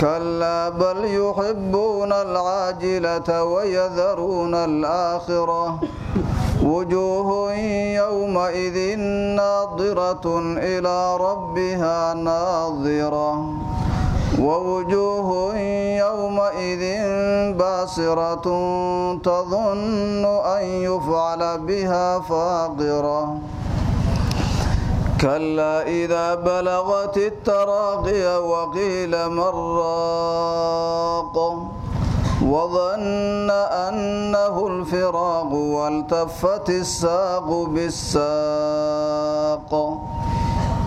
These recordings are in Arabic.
كلا بل يحبون العاجلة ويذرون الآخرة. وجوه يومئذ ناظرة إلى ربها ناظرة. ووجوه يومئذ باسرة تظن أن يفعل بها فاقرة. كلا إذا بلغت التراقي وقيل من راق وظن أنه الفراق والتفت الساق بالساق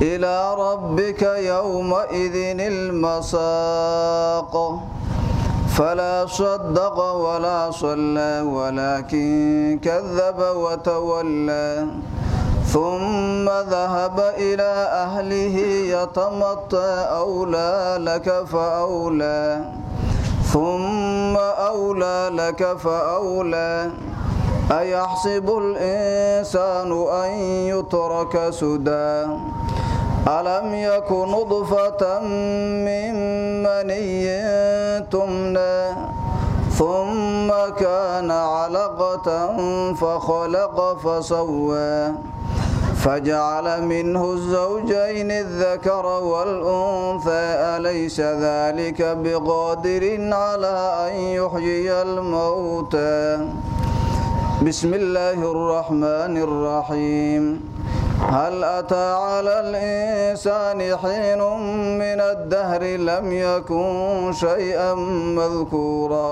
إلى ربك يومئذ المساق فلا صدق ولا صلى ولكن كذب وتولى ثم ذهب إلى أهله يتمطى أولى لك فأولى. ثم أولى لك فأولى. أيحسب الإنسان أن يترك سدى؟ ألم يك نطفة من مني تمنى؟ ثم كان علقة فخلق فسوى. فجعل منه الزوجين الذكر والأنثى أليس ذلك بقادر على أن يحيي الموتى؟ بسم الله الرحمن الرحيم. هل أتى على الإنسان حين من الدهر لم يكن شيئا مذكورا؟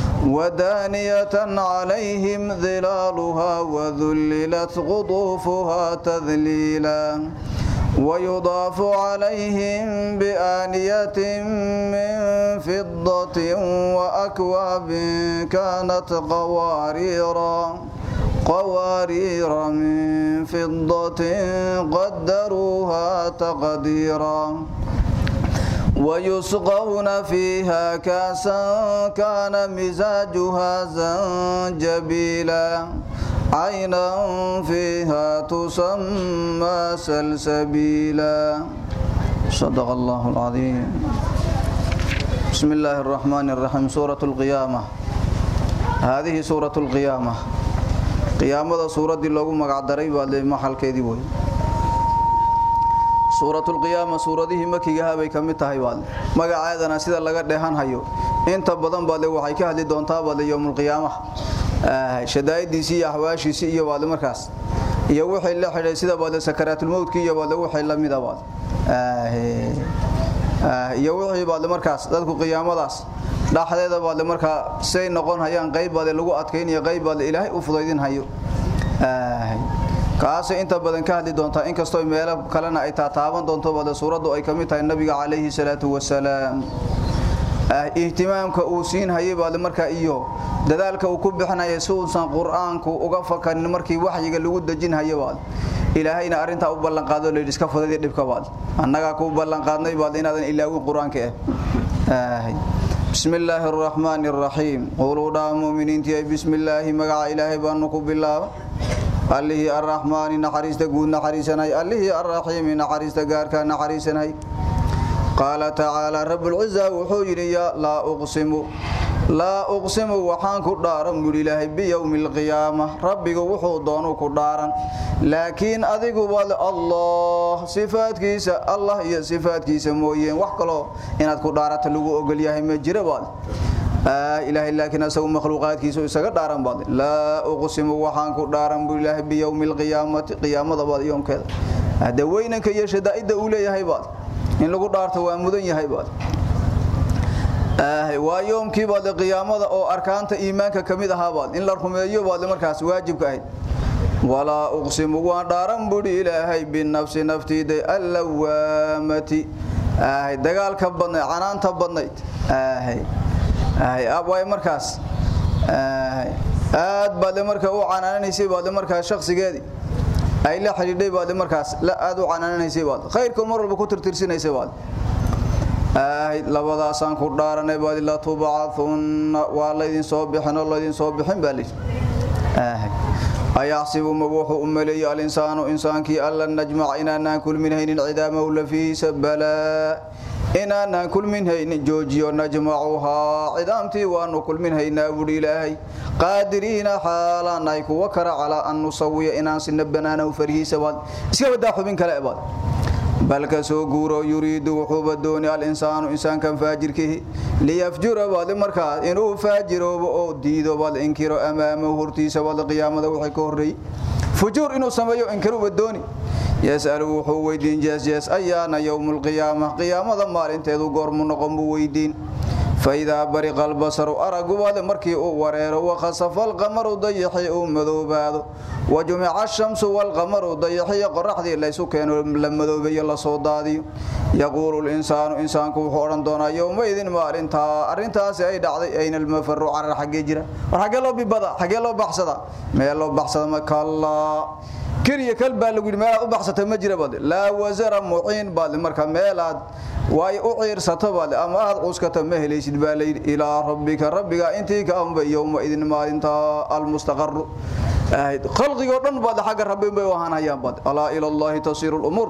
ودانية عليهم ظلالها وذللت قطوفها تذليلا. ويضاف عليهم بآنية من فضة وأكواب كانت قواريرا قوارير من فضة قدروها تقديرا. ويسقون فيها كاسا كان مزاجها زنجبيلا. عينا فيها تسمى سلسبيلا. صدق الله العظيم. بسم الله الرحمن الرحيم. سورة القيامة. هذه سورة القيامة. قيامة سورة اللغو مقعدري بالي محل كيدي وي سورة القيامة سورة دي مكيها بي كمي تهي بالي مقعادنا سيدا لغا دهان هيو انت بدن بالي وحي كهلي دونتا بالي يوم القيامة shadaaidiisii iyo ahwaashiisii iyo baad markaas iyo wixii la xidhay sida baad sakaraatul mawdki iyo baad wixii la mid ah iyo wixii baad markaas dadku qiyaamadaas dhaxdeeda baad markaa say noqon hayaan qayb baad lagu adkeynayo qayb baad ilaahay u fudaydin hayo kaas inta badan ka hadli doonta in kasto meelo kalena ay taataaban doonto baad suuradu ay kamid tahay nabiga calayhi salaatu wasalaam ihtimaamka uu siin hayay baad markaa iyo dadaalka uu ku bixinaya si uusan quraanku uga fakarin markii waxyiga lagu dajin hayo baad ilaahayna arinta u ballan qaado leeyahay iska fudayd dhibka baad annaga ku ballan qaadnay baad inaadan ilaawin quraanka ah bismillaahir rahmaanir rahiim qulu da mu'miniinti bismillaahi maga ilaahay baanu ku bilaabo allihi arrahmaani naxariista guud naxariisanay allihi arrahiim naxariista gaarka naxariisanay قال تعالى رب العزة وحوجر يا لا أقسم لا أقسم وحان كدارا من الله بيوم القيامة. ربك وحو دونو كدارا لكن أذيك بال الله صفات كيسا الله هي صفات كيسا موين وحكلو إناد كدارا تلقو أقل ياهي مجرى بال آه إله لكن أسوى مخلوقات كيسو إساق دارا بال لا أقسم وحان كدارا من الله بيوم القيامة قيامة بال يوم كذا هذا وينك يشدائد أولي هاي بال in lagu dhaarto waa mudan yahay baad ah waa yoomkii baad qiyaamada oo arkaanta iimaanka kamid ahaa baad in la rumeeyo baad markaas waajibka ahayd wala uqsimu wa dhaaran budi ilaahay bin nafsi naftiida allawamati ah dagaalka badnay canaanta badnayd ah ah way markaas aad baad markaa u canaanaysay baad markaas shakhsigeedii ay la xidhiidhay baad markaas la aad u canaanaysay baad khayrku mar walba ku tirtirsinaysay baad ay labadaasaan ku dhaaranay baad la tubaathun waa la idin soo bixin oo la idin soo bixin baa leeyahay ayahsibu ma wuxuu umaleeyay al-insaanu insaankii alla najmac inaan kul min haynin cidaamahu la fihi sabala إن أنا كل من هين جوجي ونجمعها. عدامتي وأن كل من هين أولي إلهي. قادرين حالا نايك وكر على أن نصوي إنا أنسي نبنانا وفريه سواد سيكون داخل منك لأباد بل كسو غورو يريد وحوب الدنيا. الإنسان وإنسان كان فاجر كهي ليفجر بعد مركات. إنو فاجر وديد وبال إنكير أمامه هرتي سواد قيامة وحكوري. Fujuur inuu sameeyo inkiruba dooni يسأل وحو ويدين جاس جاس أيانا يوم القيامة؟ قيامة ما انتهدوا قرم نقم ويدين. فإذا برق البصر أرقوا مركي ورير وخسف القمر ضيحي مذوباد وجمع الشمس والقمر ضيحي قرح ذي ليس كانوا لمذوبي الله صودادي يقول الإنسان إنسان كوحورا دونا يومئذ ما أرنتا. أرنتا سيد أين المفر؟ عن حق جرا. وحق الله ببضا حق الله بحصدا ما الله بحصدا ما كالله kiriya kal baa lagu yiri meelaad u baxsatay ma jira baad la wazara way u ciirsato baad ama aad cuskata ma helaysid baa leeyid ila rabbika rabbiga intii ka amba yawma idin maalinta al mustaqarr khalqigo dhan baad xaga rabbi bay wahan hayaan baad ala ila allah tasiru al umur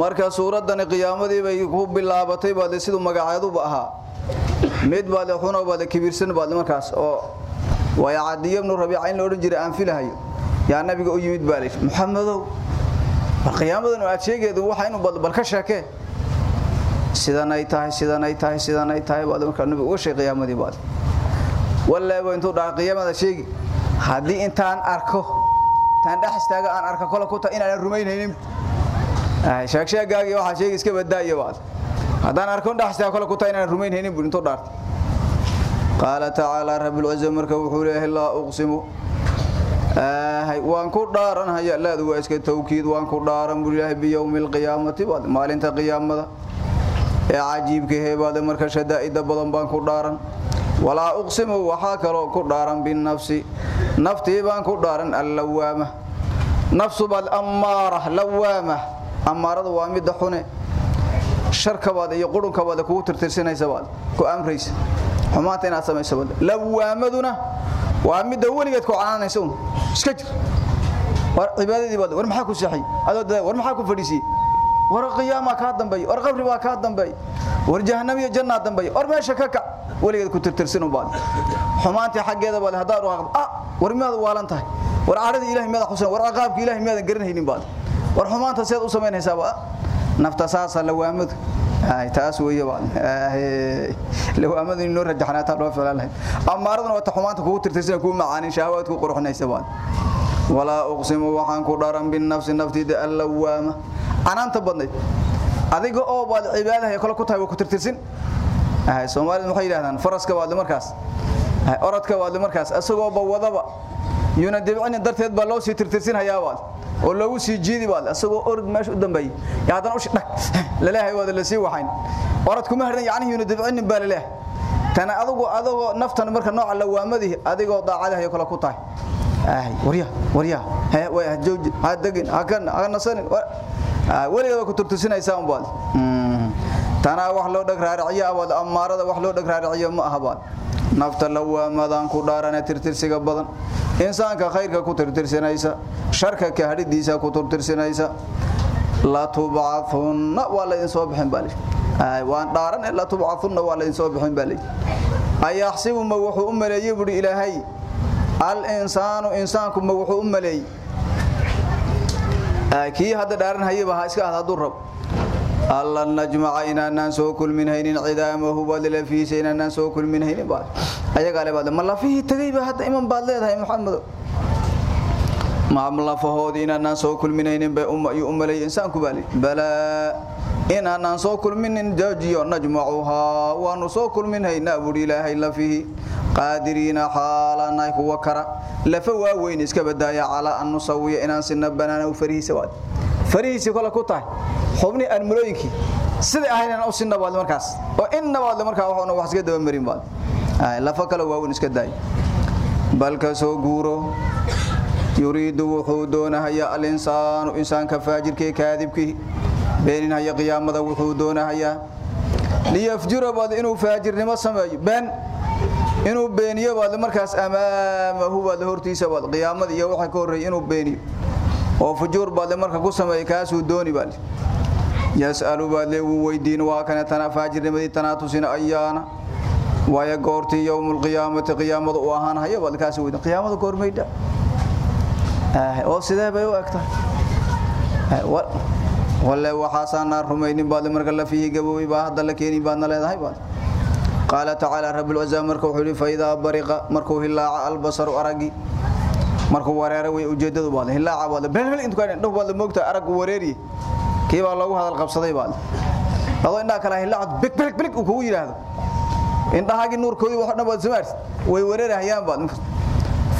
marka suuradan qiyaamadii bay ku bilaabatay baad sidoo magaceedu ahaa mid baad xuno baad kibirsan baad markaas oo way caadiyo ibn rabiica in loo jiray aan filahayo yaa nabiga u yimid baa leeyahay maxamedow bal qiyaamadan aad sheegeedu waxa inuu bal ka sheekee sidan ay tahay sidan ay tahay sidan ay tahay baad markaa nabiga uga sheegay qiyaamadii baad wallahi intuu dhaca qiyaamada sheegi haddii intaan arko taan dhex istaaga aan arko kala ku tahay inaan rumaynaynin ay sheeg sheegaagi waxa sheegi iska badaayo baad haddaan arko dhex istaaga kala ku tahay inaan rumaynaynin intuu dhaartay قال تعالى رب العزة مركب وحوله لا أقسم آه وان كدارن هيا لا دو اسك توكيد وان كدارن بالله بيوم القيامة بعد ما انت قيامة يا عجيب كه بعد مركب شدائد بدن بان كدارن ولا أقسم وحا كلو كدارن بالنفس نفتي بان كدارن اللوامة نفس بالأمارة لوامة أمارة وامد حنه sharka baad iyo qurunka baad ku tirtirsanaysa baad ku amraysa xumaanta inaad samayso baad lawaamaduna waa mid waligeed ku caanayso iska jir war cibaadadii baad war maxaa ku saxay adoo war maxaa ku fadhiisay war qiyaama ka dambeey war qabri baa ka dambeey war jahannam iyo janna dambeey war meesha ka kac waligeed ku tirtirsan baad xumaanta xageeda baad hadaa ruuq ah war miyaad waalan tahay war aaradii ilaahay miyaad xusan war aqaabki ilaahay miyaad garanaynin baad war xumaanta seed u sameynaysaa nafta saasa lawaamadu ay taas weeye baan ay lawaamadu inoo rajaxnaata loo filaalahay amaaraduna wata xumaanta kugu tirtirsan ku macaanin shahawaad ku quruxnaysa baan wala uqsimu waxaan ku dharan bin nafsi naftida allawaama anaanta badnayd adiga oo baad cibaadaha kala ku tahay ku tirtirsan ay Soomaalidu waxay yiraahdaan faraska baad markaas ay orodka baad markaas asagoo ba wadaba yuna dibcin darteed ba loo sii tirtirsan hayaabad oo lagu sii jiidi baad asagoo orod meesha u dambeeyay ya hadan u shidhag laleeyahay wada la sii waxayn orod kuma hardan yaani yuna dibcin baa laleeyahay tan adigu adigu naftan marka nooca lawaamadii adigoo daacadaha kala ku tahay ay wariya wariya hay way jooji ha dagin ha kan ha nasanin waliga ku turtusinaysaa un baad tana wax loo dhag raariciyo abad amaarada wax loo dhag raariciyo ma aha baad nafta lawaamadan ku dhaarana tirtirsiga badan insaanka khayrka ku tirtirsanaysa sharka ka hadidiisa ku tirtirsanaysa la tub'athunna wala in soo bixin bali ay waan dhaaran la tub'athunna wala in soo bixin bali ay yaxsibu ma wuxuu u maleeyay buri ilaahay al insaanu insaanku ma wuxuu u maleeyay ay kii hada dhaaran iska ahad rab alla najmaca inaan soo kulmin haynin cidaamahu badla fiisa inaan soo kulmin haynin baad ayaga le baad ma lafihi tagay ba hadda iman baad leedahay maxamed ma lafahoodi inaan soo kulmin haynin bay umma iyo umalay insaanku bali bala inaan soo kulmin jajiyo najmacuha waanu soo kulmin hayna buri ilaahay lafihi qaadiriina xaalana kuwa kara lafa waaweyn iska badaaya cala an nusawiya inaan sinna banaana farihiisa farihiisa kala ku tahay xubni aan mulooyinki sida ahayna u sinna baad markaas oo inna baad markaa waxuna wax iska daba marin baad ay lafa kala waaweyn iska daay balka soo guuro yuriidu wuxuu doonayaa al-insaanu insaanka faajirkee kaadibkii beenin haya qiyaamada wuxuu doonayaa liyafjura baad inuu faajirnimo sameeyo been inuu beeniyo baad markaas amaamahu baad hortiisa baad qiyaamada iyo waxa ka horeeyay inuu beeniyo oo fujuur baad marka ku sameeyay kaasuu dooni baad yasalu baad leewu weydiin waa kana tana faajirnimadii tanaatusina ayaana waya goortii yowmul qiyaamati qiyaamada u ahaan haya baad kaasuu weydiin qiyaamada goormaydha oo sidee bay u egtahay walla waxaasaanaan rumaynin baad marka la fiihi gaboobay baa hadda la baadna leedahay baad tacaala rabbulcazaa marka wuxuu yidhi faidaa bariqa markuu hilaaca albasaru aragi markuu wareero way ujeedadu baad hilaaca baad belbel intu kaan dhow baad moogta arag wareeri kii baa loogu hadal qabsaday baad adoo indhaha kala hilaaca big big big uu kugu yiraahdo indhahaagi nuurkoodii wax dhan baad samaartid way wareerahayaan baad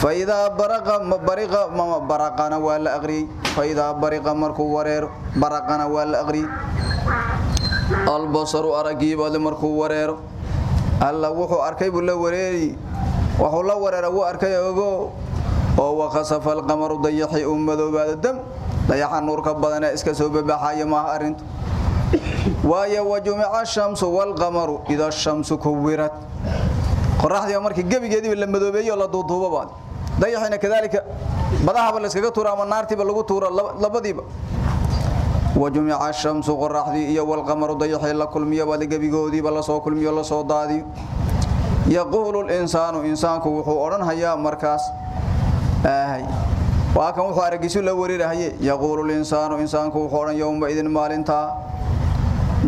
فإذا برق برق ما برقنا ولا أغري فإذا برق مركو ورير برقنا ولا أغري البصر أرقي بعد مركو ورير الله وحو أركي بلا وريري وحو الله ورير هو أغو وهو خسف القمر ضيحي أمدو بعد الدم ضيح النور كبدنا اسك سوب بحايا ما أرنت ويا وجمع الشمس والقمر إذا الشمس كورت qoraxdii markii gabigeedii la madoobeeyo la duuduubo baad dayaxina kadalika badaha la iskaga tuura ama naartiba lagu tuura labadiiba wajumi'a ash-shamsu qoraxdii iyo wal qamaru dayaxi la kulmiyo baad gabigoodii la soo kulmiyo la soo daadiyo yaqulu al-insanu insaanku wuxuu oran hayaa markaas ay waa kan wuxuu aragisu la wareerahay yaqulu al-insanu insaanku wuxuu oran yawma idin maalinta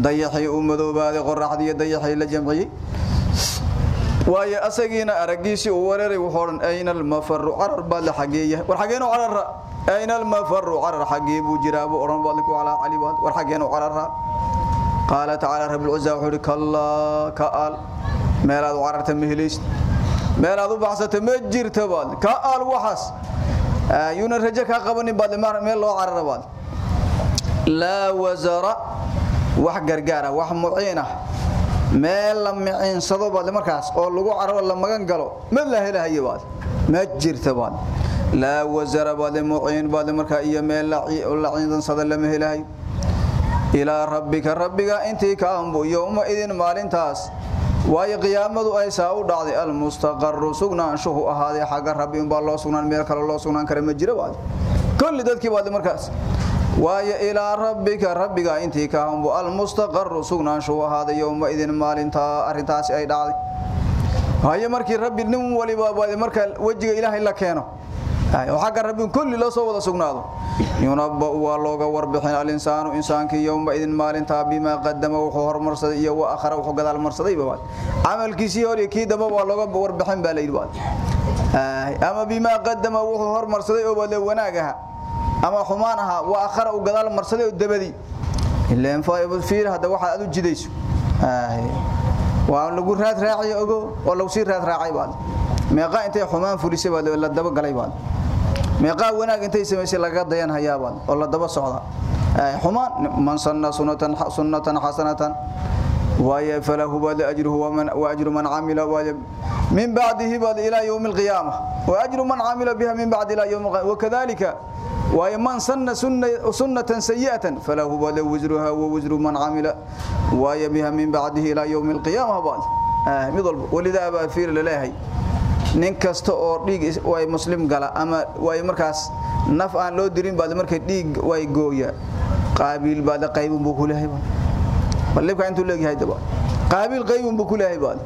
dayaxay u madoobaade qoraxdii dayaxay la jamciyay waayo asagiina aragiisi uu wareeray wuxuu oran ayna al-mafarru arar baa la xageeya war xageeno arara ayna al-mafarru arar xagee buu jiraa buu oran baa ku ala ali baa war xageeno arara qaala ta'ala rabbul uzza wuxuu kalla ka'al meelaad ararta mihliis meelaad u baxsata ma jirta baad ka'al waxas ayuna raja ka qabanin baad meel loo carara baad la wazara wax gargaara wax muciina meel la miciinsado baad markaas oo lagu cararo la magan galo ma la helahay baad ma jirta baad la wazara baad muciin baad markaa iyo meel la ciidansada lama helahay ila rabbika rabbiga intii ka ambu yawma idin maalintaas waayo qiyaamadu ay saa u dhacday al mustaqarru sugnaanshuhu ahaaday xagga rabbi un baa loo sugnaan meel kale loo sugnaan kara ma jiro baad kulli dadkii baad markaas waayo ilaa rabbika rabbiga intii ka hambu al mustaqarru sugnaanshuhu ahaaday yawma idin maalinta arintaas ay dhacday waayo markii rabbi nin waliba baad marka wajiga ilaahay la keeno oo xagga rabbi kulli loo soo wada sugnaado yunabba waa looga warbixin al-insaanu insaankii yawma idin maalinta bima qadama wuxuu hormarsaday iyo wa akhara wuxuu gadaal marsaday baad amalkiisii hore kii daba waa looga warbixin baa leeyahay baad ama bima qadama wuxuu hormarsaday oo wada wanaagaha ama xumaan aha wa akhara uu gadaal marsaday oo dabadi ilaan faayibul fiir hada waxa aad u jidayso waa lagu raad raacay ogo oo lagu sii raad raacay baad meeqa intay xumaan fulisay baad la daba galay baad? Meeqa wanaag intay sameysay laga dayan hayaabaan oo la daba socda? Xumaan man sanna sunnatan sunnatan hasanatan وهي فله بل أجره ومن وأجر من عمل من بعده بل إلى يوم القيامة وأجر من عمل بها من بعد إلى يوم القيامة وكذلك ومن سن سنة, سنة سيئة فله بل وزرها ووزر من عمل وهي بها من بعده إلى يوم القيامة بل آه ولذا أبا فير لله nin kasta oo dhiig way muslim gala ama way markaas naf aan loo dirin baad markay dhiig way gooya qaabil baad qayb buu ku leeyahay balibka intuu leeyahay daba qaabil qayb buu ku leeyahay baad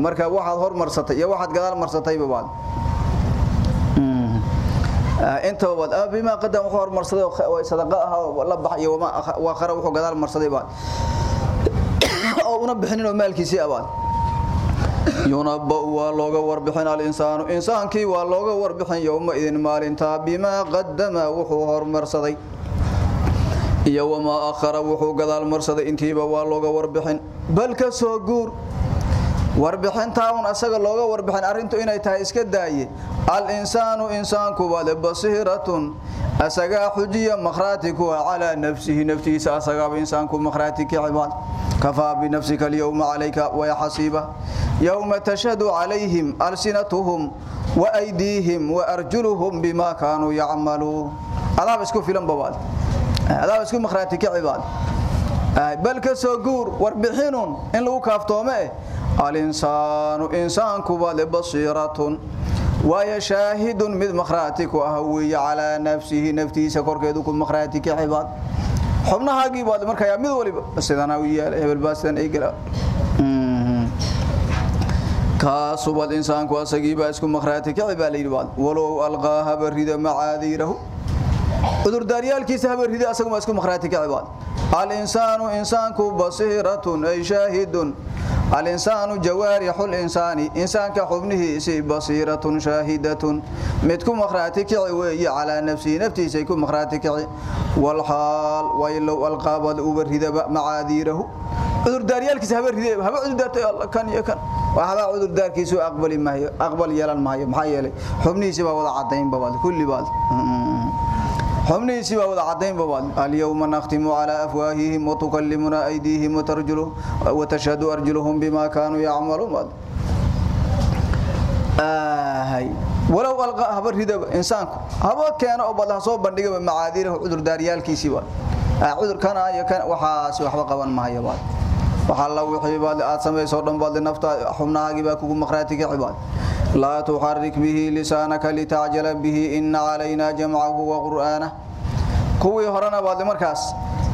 marka waxaad hormarsatay iyo waxaad gadaal marsatay baad inta baad bima qadam wuxuu hormarsaday oo sadaqa ah la baxay wama waa khara wuxuu gadaal marsaday baad oo una bixinin oo maalkiisii abaad ينبأ ولوغ وربحين الإنسان. إنسان كي ولوغ وربحين يوم إذن مال تابما قدم وحوه المرصدي يوم آخر وحوه قدال مرصدي إنتيب ولوغ وربحين بل كسو قور warbixinta un asaga looga warbixin arintu inay tahay iska daaye al insaanu insaanku wala basiratun asaga xujiya makhraatiku ala nafsihi naftiisa asaga insaanku makhraatiki cibaad كفى بنفسك اليوم عليك ويحسيبه يوم تشهد عليهم ألسنتهم وأيديهم وأرجلهم بما كانوا يعملون هذا بسكو فيلم بوال هذا بسكو مخراتك عباد بل كسوغور واربحينون إن لو كافتومه الإنسان إنسان كوبد بصيرة. ويا شاهد من مخراتك وهوي على نفسه. نفتي سكركد كل مخراتك حباد حبناها غيب ولد مركا ميد ولي. سيدنا ويال هبل باسن اي غلا كاس وبد انسان كو اسغي باسكو مخراتك حبالي ولد ولو ألقاها بريد معاذيره. ودر داريال كي سهب ريد اسغ ماسكو مخراتك حبال الإنسان إنسان كو بصيره أي شاهد. الإنسان جوارح الإنسان إنسان كحبنه سي بصيرة شاهدة. متكم مخراتك وي على نفسي نفتي سيكون مخراتك والحال ويلو القابد وبرده معاذيره. عذر داريالك سابرده هبا عذر دارته الله كان يكن وهذا عذر داركي كيسو أقبل ما أقبل يلان ما هي ما هي حبنه سي با ود عدين كل بال baa wada cadeyn baad al-yawma nakhtimu ala afwahihim wa tukallimuna aydihim wa tarjuluhum wa tashhadu arjuluhum bima kanu ya'malun ahay walaw alqa habar ridaba insaanku haba keeno oo badaha soo bandhiga macaadirahu cudur daariyalkiisi waa cudur kana iyo kan waxa baad waxa la wixii baad aad sameeyso dhan baad nafta xubnahaagi baa kugu maqraatiga cibaad لا تحرك به لسانك لتعجل به إن علينا جمعه وقرآنه كوي هرنا بعد مركز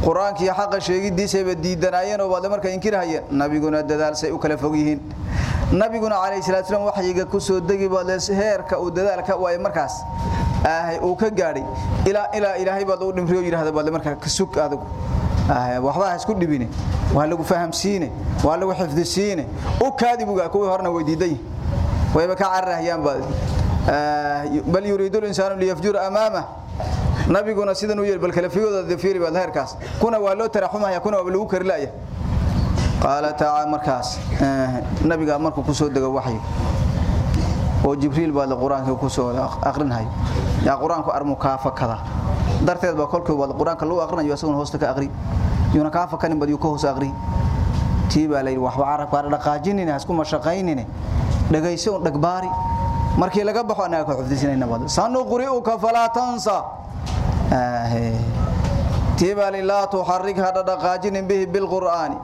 قرآن كي حق شيء دي سبب ديدنايين وبعد مركز إنكرهاين نبينا ددال سي وكلا فوقيهن نبينا عليه الصلاة والسلام وحيga ku soo dagi baad heerka uu dadaalka way markaas ah uu ka gaadhay ila ila ilaahay baad u dhimriyo yiraahdo baad markaa ka sug adigu ah waxba isku dhibine waa lagu fahamsiine waa lagu xifdisiine u kaadibuga kuwii horna weydiiday wayba ka carrahayaan baad bal yuriidu al-insanu liyafjura amama nabiguna sidan uu yeer bal kala fiyooda fiiri baad heerkaas kuna waa loo taraxumaya kuna waa lagu karilaaya qaala ta'ala markaas nabiga markuu ku soo dago waxay oo jibriil baa quraanka ku soo aqrinay ya quraanku armu kaafa kada darteed baa kolkii wada quraanka loo aqrinayo asaguna hoosta ka aqri yuna kaafa kanin badiyo ka hoos aqri tiiba leey waxba carabka dhaqaajinina isku mashaqaynina dhagayso dhagbaari markii laga baxo anaga ku xifdisinayna wada sanu quri'uka fala tansa tiiba la tuharrik hada dhaqaajinin bihi bil qur'ani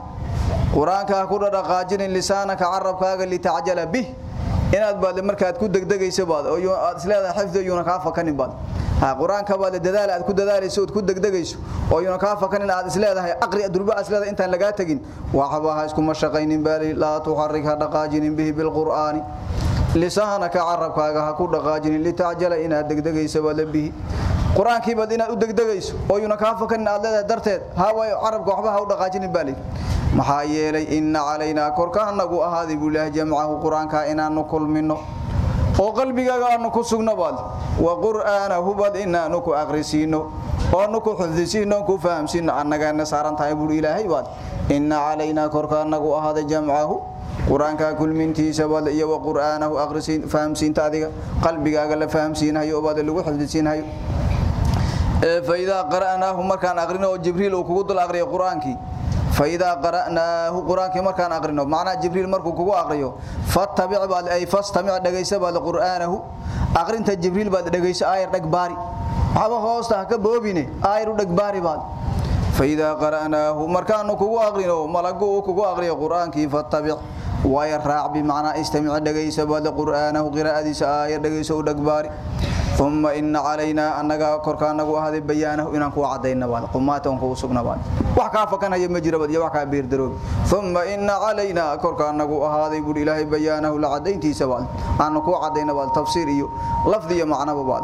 quraanka ku dhaqaajinin lisaanaka carabkaaga li ta'jala bih inaad baad markaad ku degdegayso baad oo aad isleedahay xifdiyuna ka fakanin baad ha quraanka baad dadaal aad ku dadaalayso oo ku degdegayso oo yuna ka fakanin aad isleedahay aqri durba isleedahay intaan laga tagin waxba ha isku mashaqaynin bali la tuharrik hada dhaqaajinin bihi bil qur'ani lisaanaka carabkaaga ha ku dhaqaajinin li ta'jala inaad degdegayso baad bihi quraankii baad inaad u degdegayso oo yuna ka fakanin aad leedahay darteed ha way carabka waxba ha u dhaqaajinin bali maxaa yeelay inna calaynaa korka anagu ahaaday buu ilaahay jamcahu quraanka inaanu kulmino oo qalbigaaga aanu ku sugno baad wa qur'aanahu bad inaanu ku aqrisiino oo aanu ku xifdisiino ku fahamsiino annagana saaran tahay buu ilaahay baad inna calaynaa korka anagu ahaaday jamcahu quraanka kulmintiisa baad iyo wa qur'aanahu aqrisiin fahamsiinta adiga qalbigaaga la fahamsiinayo baad lagu xifdisiinayo ee fayda qara'naahu markaan aqrino oo jibriil uu kugu dul aqriyo quraankii فإذا قرأناه قرآن كما كان أقرنه. معنى جبريل مركو كو أقريه فاتبع بعد أي فاستمع دقيسة بعد قرآنه. أقرنت جبريل بعد دقيسة آير دقباري. هذا خوصته كبوبيني. آير دقباري بعد. فإذا قرأناه مركان كو أقرنه. ملقو كو أقريه قرآن كي فاتبع. ويرع بمعنى استمع دقيسة بعد قرآنه. قراءة آير دقيسة دقباري ثم إن علينا أنك كركانك وهذا بيانه إنك وعدينا بعد. قماتهم كوسقنا بعد. وحكا فكان هي مجرى بدي وحكا بير دروب. ثم إن علينا كركانك وهذا يقول إلهي بيانه لعدين تي سبال أنك وعدينا بعد. تفسيري لفظي معنى بعد.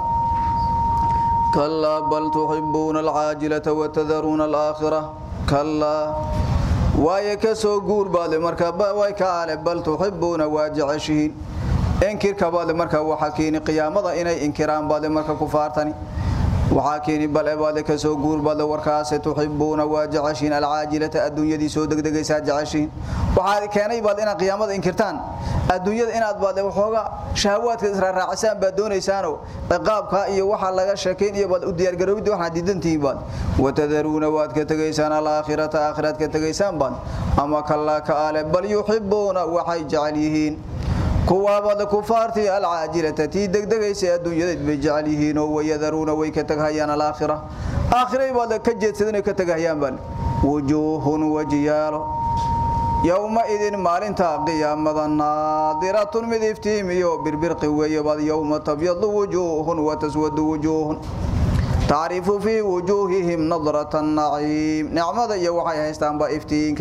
كلا بل تحبون العاجلة وتذرون الآخرة. كلا. ويكسو قور بعد مركب ويكال بل تحبون واجعشهين inkirka baad marka waxa keenay qiyaamada inay inkiraan baad marka kufaartani waxa keenay bal baad ka soo guur baad warkaas tuhibuna wajashin alajilata adduunyadii soo degdegaysa jacashin waxa keenay baad ina qiyaamada inkirtaan adduunyada inaad baad waxooga shahawaadka isra raacisaan baad doonaysaano qaabka iyo waxa laga sheekeen iyo baad u diyaar garoobid waxa diidantii baad watadaruuna waad ka tagaysaan alaakhirata aakhirat ka tagaysaan baad ama kalla ka ale bal yuhibbuna waxay jecel yihiin kuwaabada kufaartii alcaajilata tii degdegaysa adduunyada bay jecel yihiin oo wayadaruuna way ka tagayaan alaakhira aakhiray baad ka jeedsadeen ka tagayaan bal wujuhun wajiyaalo yawma idin maalinta qiyaamada naadiratun mid iftiimiyo birbirqi weeye baad yawma tabyadu wujuhun wa taswadu wujuhun تعرف في وجوههم نظرة النعيم نعمة يا وحي هيستان با افتين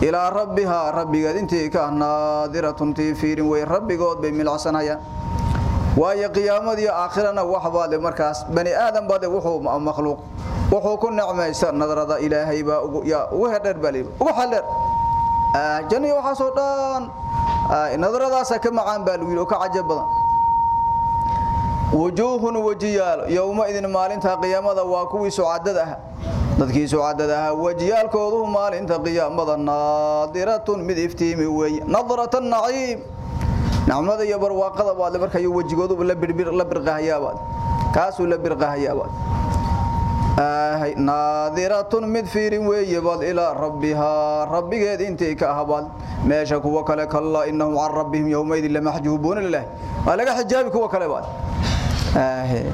كبل كسوبح إلى ربها ربي قد انتي كناظرة تفير وي ربي قد بملعسنايا واي قيامة آخرنا وحبا لمركز بني آدم بعد وحو مخلوق. وحو كن نعمة نظرة إلهي با يا وهدر بلي وحلر آه جني وحسودان آه نظرة سكما عن بالويل وكعجب وجوه وجيال يومئذ مالنتا قيامة واكوي سعادة dadkii sucadada wajiyaalkoodu maalinta qiyaamada naadiratun mid iftiimi weey nadratan naciim nacmada iyo barwaaqada baad markayo wajigoodu la birbir la birqahayaabad kaasuu la birqahayaabad آه ناظرة مدفير ويبال إلى ربها ربك انتي كأهبال ما شكوا وكلك الله إنهم عن ربهم يومئذ لمحجوبون الله ولك حجابك وكلك بال آه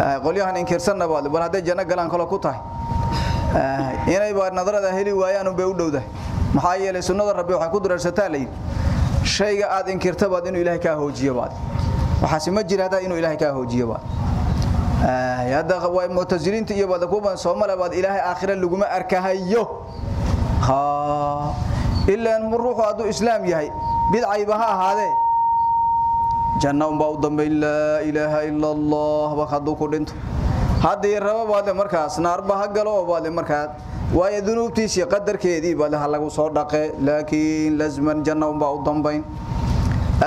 آه قل يهن إنكر سنة بال بل هذا جنة قلان كلا كتاه inay baa nadarada heli waayaan bay u dhowdahay maxaa yeelay sunnada rabbi waxa ku durarsataa leey shayga aad inkirta baad inuu ilaahay ka hoojiyo baad waxa si ma jira hada inuu ilaahay ka hoojiyo baad ee hada way mu'taziliinta iyo baad kuban Soomaaliya baad ilaahay aakhira laguma arkahayo ha illa in ruuxu adu islaam yahay bidcay baha ahaade janna un baa u dambayn laa ilaaha ila allah ba hadduu ku dhinto haddii rabo baad markaas naarba ha galo baad markaas waayo dunuubtiisii qadarkeedii baad lagu soo dhaqe laakiin lazman janna un baa u dambayn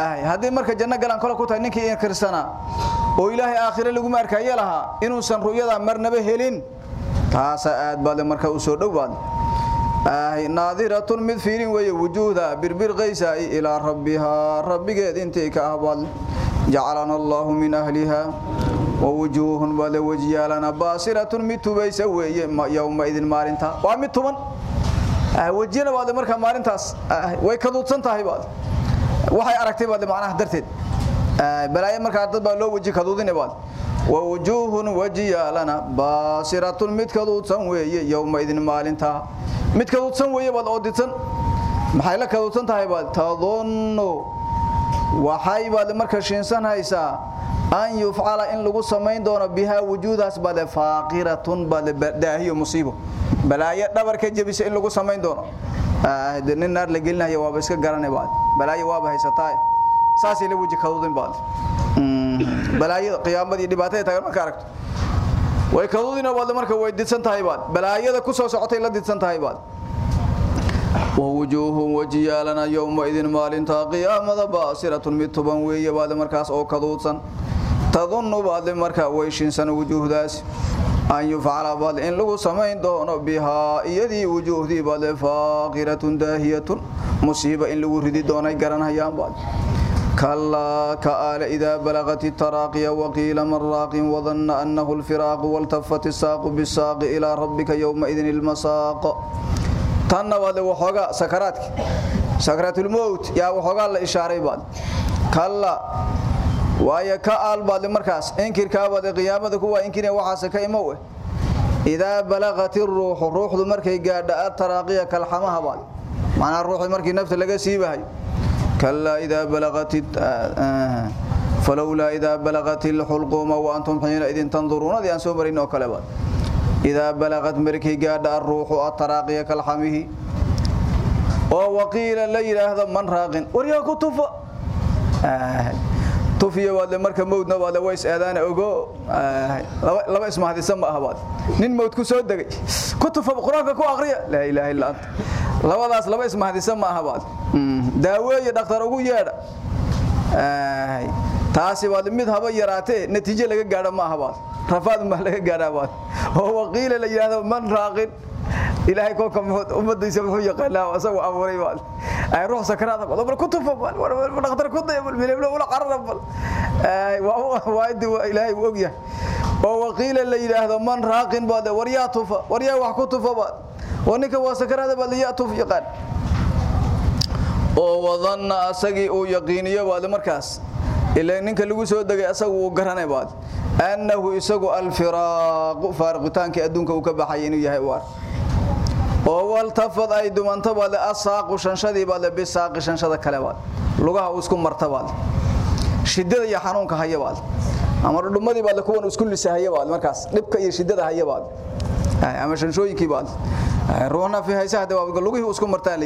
ahay haddii marka janno galan kale ku tahay ninkii inkirsana oo ilaahay aakhire lagu markayo lahaa inuusan ru'yada marnaba helin taasa aad baad marka u soo dhowaad ahay naadiratun mid fiirin weeye wujuuda birbir qaysa ila rabbiha rabbigeed intii ka ahbal jacalana allah min ahliha ووجوه بل وجيالنا باسرة متبيس ويه يوم إذن مارنتا ومتبن وجينا بعد مركا duudsan tahay baad waxay aragtay baad macnaha darteed balaayo marka dad baa loo waji ka duudinay baad ووجوه وجيالنا باسرة duudsan weeye يوم إذن weeye baad oo didsan maxay la ka duudsan tahay baad tadunnu waxay baad marka shiinsan haysaa an yufcala in lagu samayn doono biha wujuudaas bad faaqiratun bad daahiyo musiibo balaayo dhabarka jabisa in lagu samayn doono ah nin naar la gelinayo waaba iska garanay baad balaayo waaba haysataa saasi la waji kadudin baad balaayo qiyaamadii dhibaatada taagan marka aragto way kadudina baad marka way didsan tahay baad balaayada ku soo socotay la didsan tahay baad ووجوه وجيالنا يومئذ مالنتا قيامة باسرة متبن ويه بعد مركاس أو كدودسن تظن بعد مركا ويشنسن وجوه داس. أن يفعل بعد إن لغو سمين دون بها. يدي وجوه دي بعد فاقرة داهية. مصيبة إن لغو ردي دون قرن هيام بعد. كلا كآل إذا بلغت التراقي وقيل من راق وظن أنه الفراق والتفت الساق بالساق إلى ربك يومئذ المساق. Tanna wada waxooga sakaraadki sakaratul maut yaa waxooga la ishaaray baad kalla waaya ka aalbaad markaas inkirka wada qiyaamada kuwa inkireen waxa ka imow ida balagati ruuh ruuxdu markay gaadha taraaqiya kalxamaha baad macna ruuxdu markii nafta laga siibahay kalla ida balagati falawla ida balagati alhulqum wa antum hina idin tanzuruna di an soo marin oo kale baad إذا بلغت مركي قاد الروح التراقية كالحمه وقيل الليل هذا من راق. ورياك طفا آه. طفية ولا مركب موتنا ولا ويس آذان أوغو آه. لما اسمه هذه سماء هباد نين موت كسود دقي كتفا بقرآنك كو أغريا لا إله إلا أنت. لما داس لما اسمه هذه سماء هباد داوية دكتور أوغو يادا آه. Taasi waa mid haba yaraatee natiijo laga gaaro ma aha rafaad ma laga gaaraa baad oo waqiila la yiraahdo man raaqin ilaahay ko kam ummadiisa wuxuu yaqaanaa asagu abuuray baad ay ruux sakaraad baad bal kutub baad dhakhtar ku day bal miliblo wala qarra bal ay waa waa idi ilaahay og yahay oo waqiila la yiraahdo man raaqin baad waryaa tufa waryaa wax ku tufa baad waninka waa sakaraad baad yaa tuf yaqaan oo wadanna asagii uu yaqiiniyo baad markaas ilaa ninka lagu soo dagay asagu uu garanay baad annahu isagu alfiraaq faariqitaanka adduunka uu ka baxay inuu yahay waar oo wal tafad ay dumanta baad asaaqu shanshadii baad bisaaqi shanshada kale baad lugaha isku marta baad shidada iyo xanuunka haya baad ama dhumadii baad kuwan isku lisahaya baad markaas dhibka iyo shidada haya baad ama shanshooyinkii baad ruuna fi haysaha dawaab lugihii isku martaa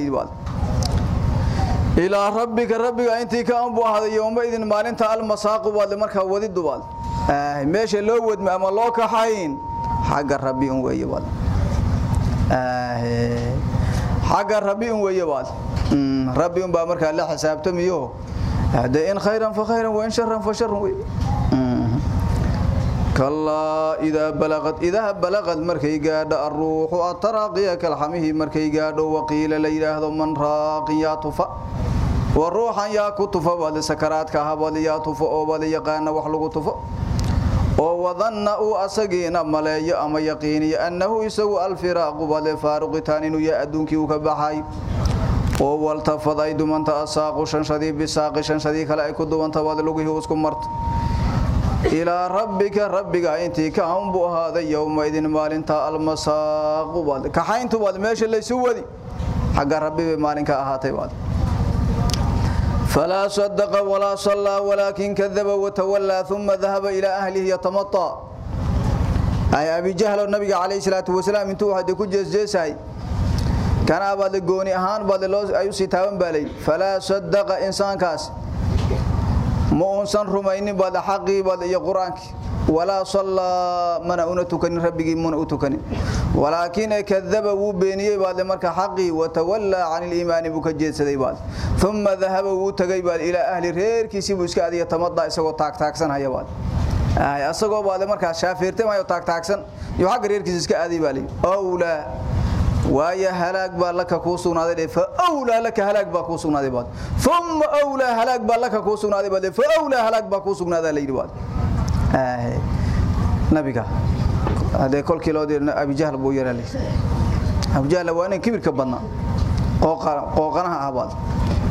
leeyid baad إلى ربك ربك أنت كان بو هذا يوم إذن ما أنت المساق ولا مركا ودي الدبال آه ماشي لو ود ما الله كحين. حق ربي ويا بال آه حق ربي ويا بال ربي با مركا لا حسابته ميو هذا إن خيرا فخيرا وإن شرا فشر كلا إذا بلغت إذا بلغت مركي قاد الروح التراقية كالحمه مركي قاد وقيل ليلة من راقيا طفأ وروحا يا كتف ول سكرات كهبل يا طف أو ول يقان وحلق طف أو وظن أو اسغينا ملي اما يقين أنه يسو الفراق بل فارق تانين يا ادونكي وكبحاي. oo waltafad ay dumanta asaaqu shanshadii bisaaqi shanshadii kale ay ku dumanta wada lugihi isku marta ilaa rabbika rabbiga intii ka han buu ahaaday yowma idin maalinta almasaaqu bal kaxayntu bal meesha la isu wadi xagga rabbiga maalinka ahaatay bal فلا صدق ولا صلى ولكن كذب وتولى ثم ذهب إلى أهله يتمطى. أي أبي جهل النبي عليه الصلاة والسلام انتو هدي كجيس جيساي. كان أباد قوني أهان باد لوز أيو سيتاون بالي. فلا صدق إنسان كاس. Unsan rumaynin baad xaqii baad iyo quraanki ولا صلى من أنتكن ربي من أتكن ولكن كذب وبيني بعد مرك حقي وتولى عن الإيمان بكجيد سدي بعد. ثم ذهب وتجي بعد إلى أهل رير كيسي بسكا دي تمضى سو تاك تاكسن هيا بعد. آه أسقوا بعد مرك شافيرته ما يتاك تاكسن. يحق رير كيسي سكا أدي بالي. أولى وايا هلاك بالك كوسونادي فأولى لك هلاك باكوسونادي بعد. ثم أولى هلاك بالك كوسونادي بعد فأولى هلاك باكوسونادي ليدي بعد. آه نبيك هذا كل كيلو دير أبي جهل بو يرالي ابو جهل وأنا كبير كبدنا قوقنا قوقنا اباد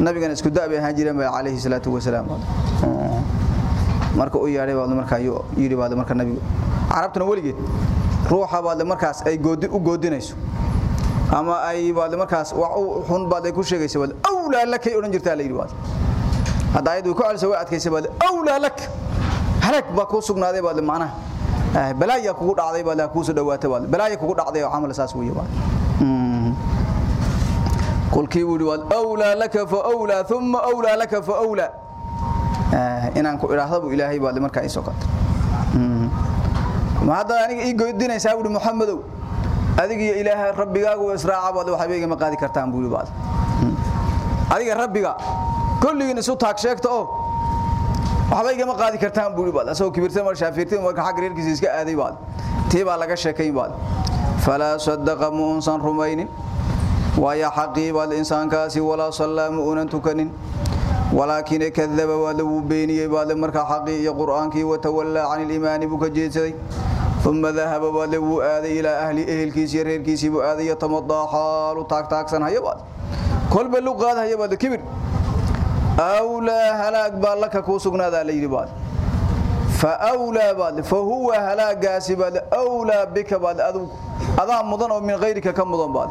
نبينا اسكو دابي ahaan jireen عليه الصلاة والسلام. marka uu yaaray baad marka yiri baad marka nabiga arabtuna waligeed ruuxa baad markaas ay goodi u goodinayso ama ay baad markaas xun baad ay ku sheegayso baad awla lak oran jirtaa leeyri baad hadaayadu ku celiso way adkaysay baad awla lak halag ba ku sugnaaday baad macnaha balaaya kugu dhacday baad ku soo dhawaatay baad balaaya kugu dhacday oo amal saas weeye baad kulkii wuri waad awla laka fa awla thumma awla laka fa awla inaan ku iraahdo ilaahay baad markaa ay soo qaato ma hada aniga ii goydinaysaa wuri muxamadow adiga ilaahay rabbigaagu israaca baad waxa beega ma qaadi kartaan buuli baad adiga rabbiga kulligiina isu taag sheegta oo waxba igama qaadi kartaan buuli baad asoo kibirtay mar shaafiirtay marka xaq reerkiisa iska aaday baad tii baa laga sheekayn baad fala sadaqa mu'insan rumaynin ويا حقيب الإنسان كاسي ولا صلى مؤمن تكنن ولكن كذب ولو بيني بعد مركا حقي قرآن كي وتولى عن الإيمان بكجيتي ثم ذهب ولو آذ إلى أهل أهل كيسير هير كيسي بآذ يتمضى حال تاك تاك سن هيا بعد كل بلو قاد هيا بعد كبر أولى هلاك بالك كوسقنا ذا ليري بعد فأولى بعد فهو هلاك قاسي بعد أولى بك أذو أذا مضن من غيرك كم مضن بعد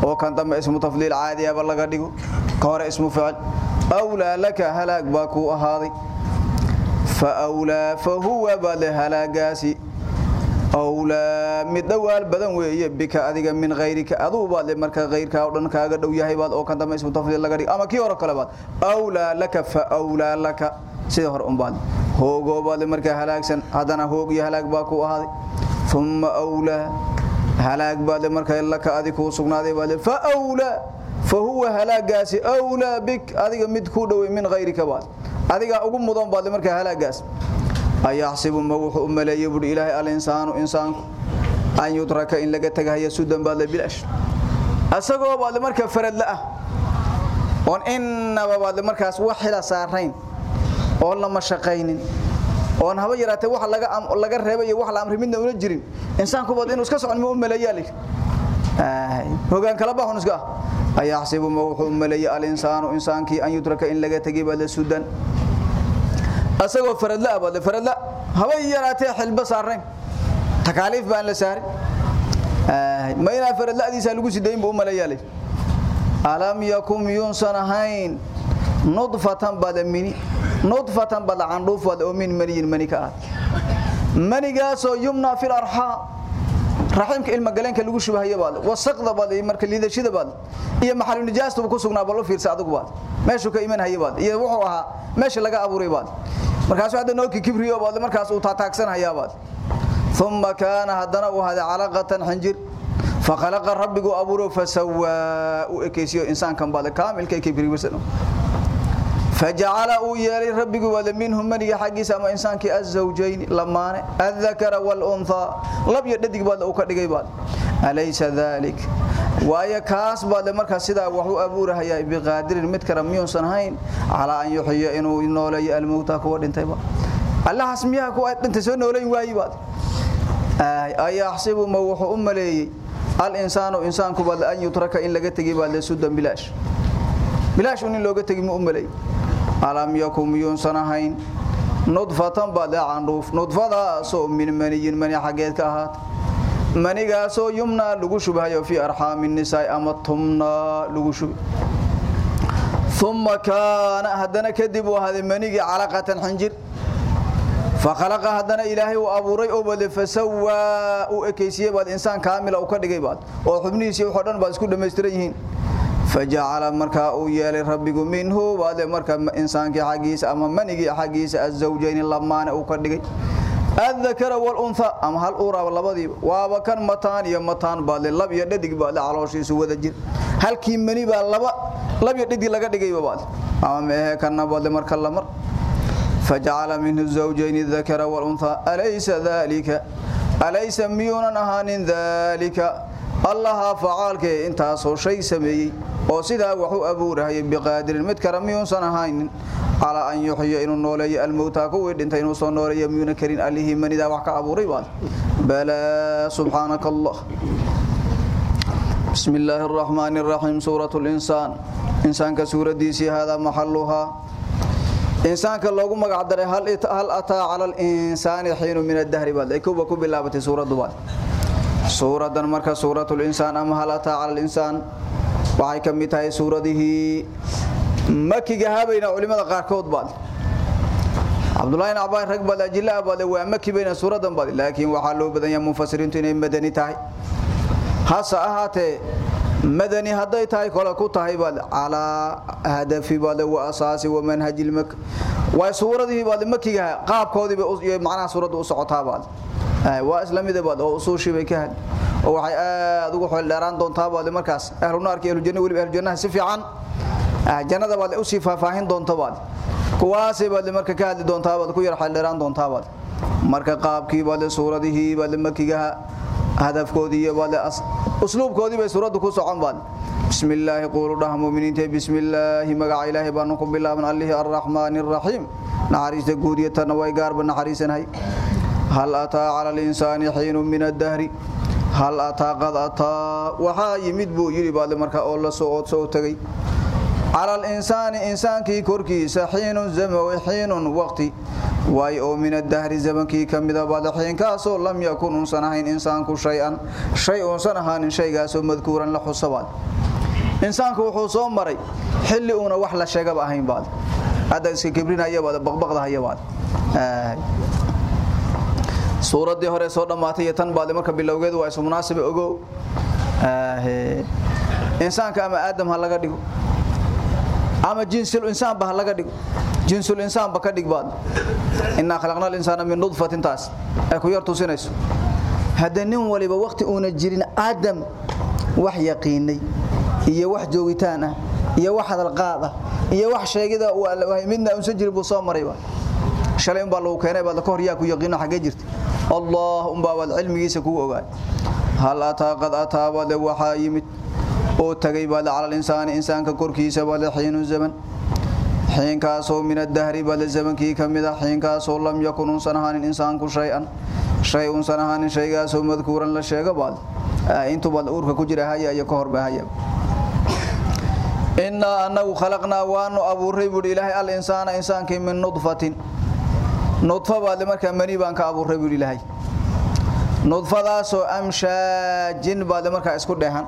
oo kan dambe ismu tafdiil caadi ah laga dhigo ka hore ismu fi'il awla laka halaag ba ku ahaaday fa awla fa huwa awla midawaal badan weeye bika adiga min ghayrika adu baad marka ghayrka oo dhan kaaga dhow yahay baad oo kan dambe tafdiil laga dhigo ama kii hore kale baad awla laka fa awla laka sida hore um baad hoogo baad marka halaagsan hadana hoog iyo halaag ba ku ahaaday thumma awla هلاك بعد مركا لك ادي كو سغنادي بعد فاولى فهو هلاكاس اولى بك اديga mid ku dhaw min غيرك بعد adiga ugu mudan baad marka halaagaas ayahsib ma wuxuu umaleeyay bud ilaahay al insaanu insaanku an yudraka in laga tagayo sudan baad bilash asagoo baad marka farad la ah on inna baad markaas wax xila saarayn oo lama shaqaynin oon haba yaraatay wax laga laga reebay wax la amri midna una jirin insaanku bad inuu iska socon ma umaleeyay ay hogaan kala baxun iska ay xasibu ma wuxuu umaleeyay al insaanu insaanki an yudraka in laga tagi bal sudan asagoo faradla bad faradla haba yaraatay xilba saareen takaliif baan la saaray ay ma ina faradlaadiisa lagu sideyn buu umaleeyay alam yakum yunsanahayn nudfatan badamini nudfatan bad candhuuf wad oo min maniyin mani ka ah manigaasoo yumna fil arxaa raximka ilma galeenka lagu shubahayo baad wasaqda baad marka liidashada baad iyo maxalu nijaasta ku sugnaa bal fiirsa adigu baad meeshu ka iman hayo baad iyo wuxuu ahaa meesha laga abuuray baad markaas hadda nooki kibriyo baad markaas uu taataagsan hayaa baad thumma kana hadana uu hada calaqatan xinjir فخلق ربك أبوه فسوى وإكيسيو إنسان كان بعد كامل كي كبير وسنه فجعل يلي ربك ولا منهم من يحقي سما انسان كي الزوجين لما الذكر والانثى لب يددق بعد أو كدغي بعد اليس ذلك وايا كاس بعد marka sida wuxuu abuurayaa biqaadir mid karamiyon sanahayn ala an yuhyi inuu noolay almauta kuwa dhintay ba allah asmiya kuwa dhintay soo noolay waayi baad ay yahsibu ma wuxuu umaleeyay al insanu insaanku bad an yutraka in laga tagi baad sudan bilaash bilaash in looga tagi ma umaleeyay alam yakum yunsanahayn nudfatan bada'an ruf nudfada soo min maniyin mani xageed ka ahaat manigaasoo yumna lagu shubahayo fi arxaamin nisaa ama tumna lagu shub thumma kaana hadana kadib uu haday manigi calaqatan xinjir فخلق هذا إلهي وأبوري أبد فسوى وإكيسيه بعد إنسان كامل أو كدقي بعد وحبنيسي وحدن بعد سكود دمستريهين fajacala markaa uu yeelay rabbigu minhu baade marka insaankii xaggiisa ama manigii xaggiisa azawjayni lamaane uu ka dhigay الذكر والانثى ام هل اورا لبديba waaba kan mataan iyo mataan baad lab iyo dhadig baad calooshiisu wada jir halkii mani baa laba lab iyo dhadig laga dhigay baad ama mehe kana baad marka lamar فجعل منه الزوجين الذكر والانثى اليس ذلك اليس ميونا اهان ذلك الله فعالك انت سو شيء سمي oo sida wuxuu abuurahay biqaadir mid karamiyun sanahayn ala an yuhyi inu nooleeyo almauta kuwii dhintay inuu soo nooleeyo miyuna karin alihi manida wax ka abuuray baad bala subhanaka allah بسم الله الرحمن الرحيم سورة الإنسان إنسان كسورة ديسي هذا محلها إنسان كاللوغو مقعدر هل, أتى على الإنسان حين من الدهر بعد إكوب كوب سورة دوال مركز سورة الإنسان أم هل أتى على الإنسان waxay ka mid tahay suuradihii makiga habayna culimada qaarkood baad Abdullah ibn Abbas rag baad ajila baad waa maki bayna suuradan baad laakiin waxa loo badan yahay mufassiriintu inay madani tahay hasa ahaate madani haday tahay kala ku tahay baad ala hadafi baad wa asaasi wa manhajil mak waa suuradihii baad makiga qaabkoodii bay macnaha suuradu u socotaa baad waa islamida baad oo usuushi bay ka hadlay oo waxay aad ugu xeel dheeraan doontaa baad markaas ahlu naarka iyo janna wali ahlu jannaha si fiican jannada baad u sii faahfaahin doontaa baad kuwaas baad marka ka hadli doontaa baad ku yar xeel dheeraan doontaa baad marka qaabkii baad suuradihii baad makiga hadafkoodii baad usluubkoodii bay suuradu ku socon baad بسم الله قولوا ده مؤمنين بسم الله مغا إله بانكم بالله من الله الرحمن الرحيم نحريس غوديتنا way gaar ban naxariisanahay هل أتى على الإنسان حين من الدهر؟ هل أتى قد أتى؟ وحا يمد بو يري بعد مركا la soo soo tagay على الإنسان إنسان كي كركيس حين زمن حين وقت. وأي أو من الدهر زمن كي كمدا بعد حين كاسو لم يكن إنسان انسان شيئا. شيء انسان شيء كاسو مذكورا حسابات insaanku wuxuu soo maray xilli uuna wax la sheegab ahayn baad hada iska kibrinaya baad baqbaqda haya baad suuradii hore soo dhamaatay tan baad marka bilowgeed waa isu munaasib ogo insaanka ama aadam ha laga dhigo ama jinsul insaan ba laga dhigo jinsul insaan ba ka dhig baad inna khalaqna al-insana min nutfatin taas ay ku yar tusinayso hada nin waliba waqti uuna jirin aadam wax yaqiinay iyo wax joogitaan ah iyo wax hadal qaad ah iyo wax sheegida waa midna uu sajir buu soo maray shalay baa lagu keenay baad ka hor yaa ku yaqiino xagee jirta allah umba wal cilmigiisa ku ogaay hal ataa qad ataa wada waxa yimid oo tagay baad ala insaani insaanka korkiisa baad xiinu zaman xiinkaasoo min ad-dahri baad zamankii kamida xiinkaasoo lam yakun sanahan insaanku shay'an shay'un sanahan shaygaasoo madkuuran la sheega baad intu baad uurka ku jira haya iyo ka hor bahaya inna annahu khalaqna wa anu abuuray bud ilaahay al insana insaanki min nudfatin nudfa baad marka mani baan ka abuuray bud ilaahay nudfadaasoo amshaajin baad marka isku dheehan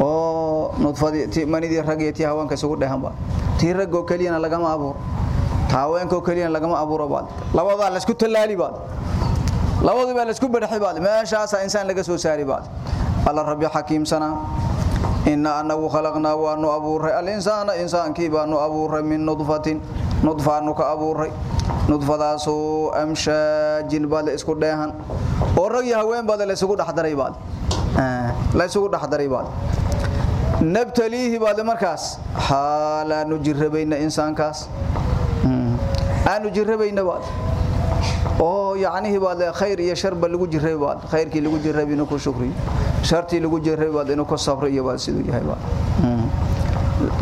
oo nudfadii manidii rageetii haweenka isugu dheehan baad tii ragoo kaliyana lagama abuuro haweenkoo kaliyana lagama abuuro baad labadaa la isku talaali baad labadaba la isku baraxay baad meeshaas insaan laga soo saari baad alla rabbi xakiim sana inna annahu khalaqna wa nu abuuray al insana insaankii baa nu abuuray min nudfatin nudfaanu ka abuuray nudfadaasu amshaajin baad isku dheehan oo rag iyo haween baad la isugu dhaxdaray baad la isugu dhaxdaray baad nabtalihi baad markaas xaalaanu jirrabayna insaankaas aanu jirrabayna baad oo yaanihi baad khayr iyo shar ba lagu jiray baad khayrkii lagu jiray inuu ku shukriyo shartii lagu jiray baad inuu ku sabro iyo baad sidoo yahay baad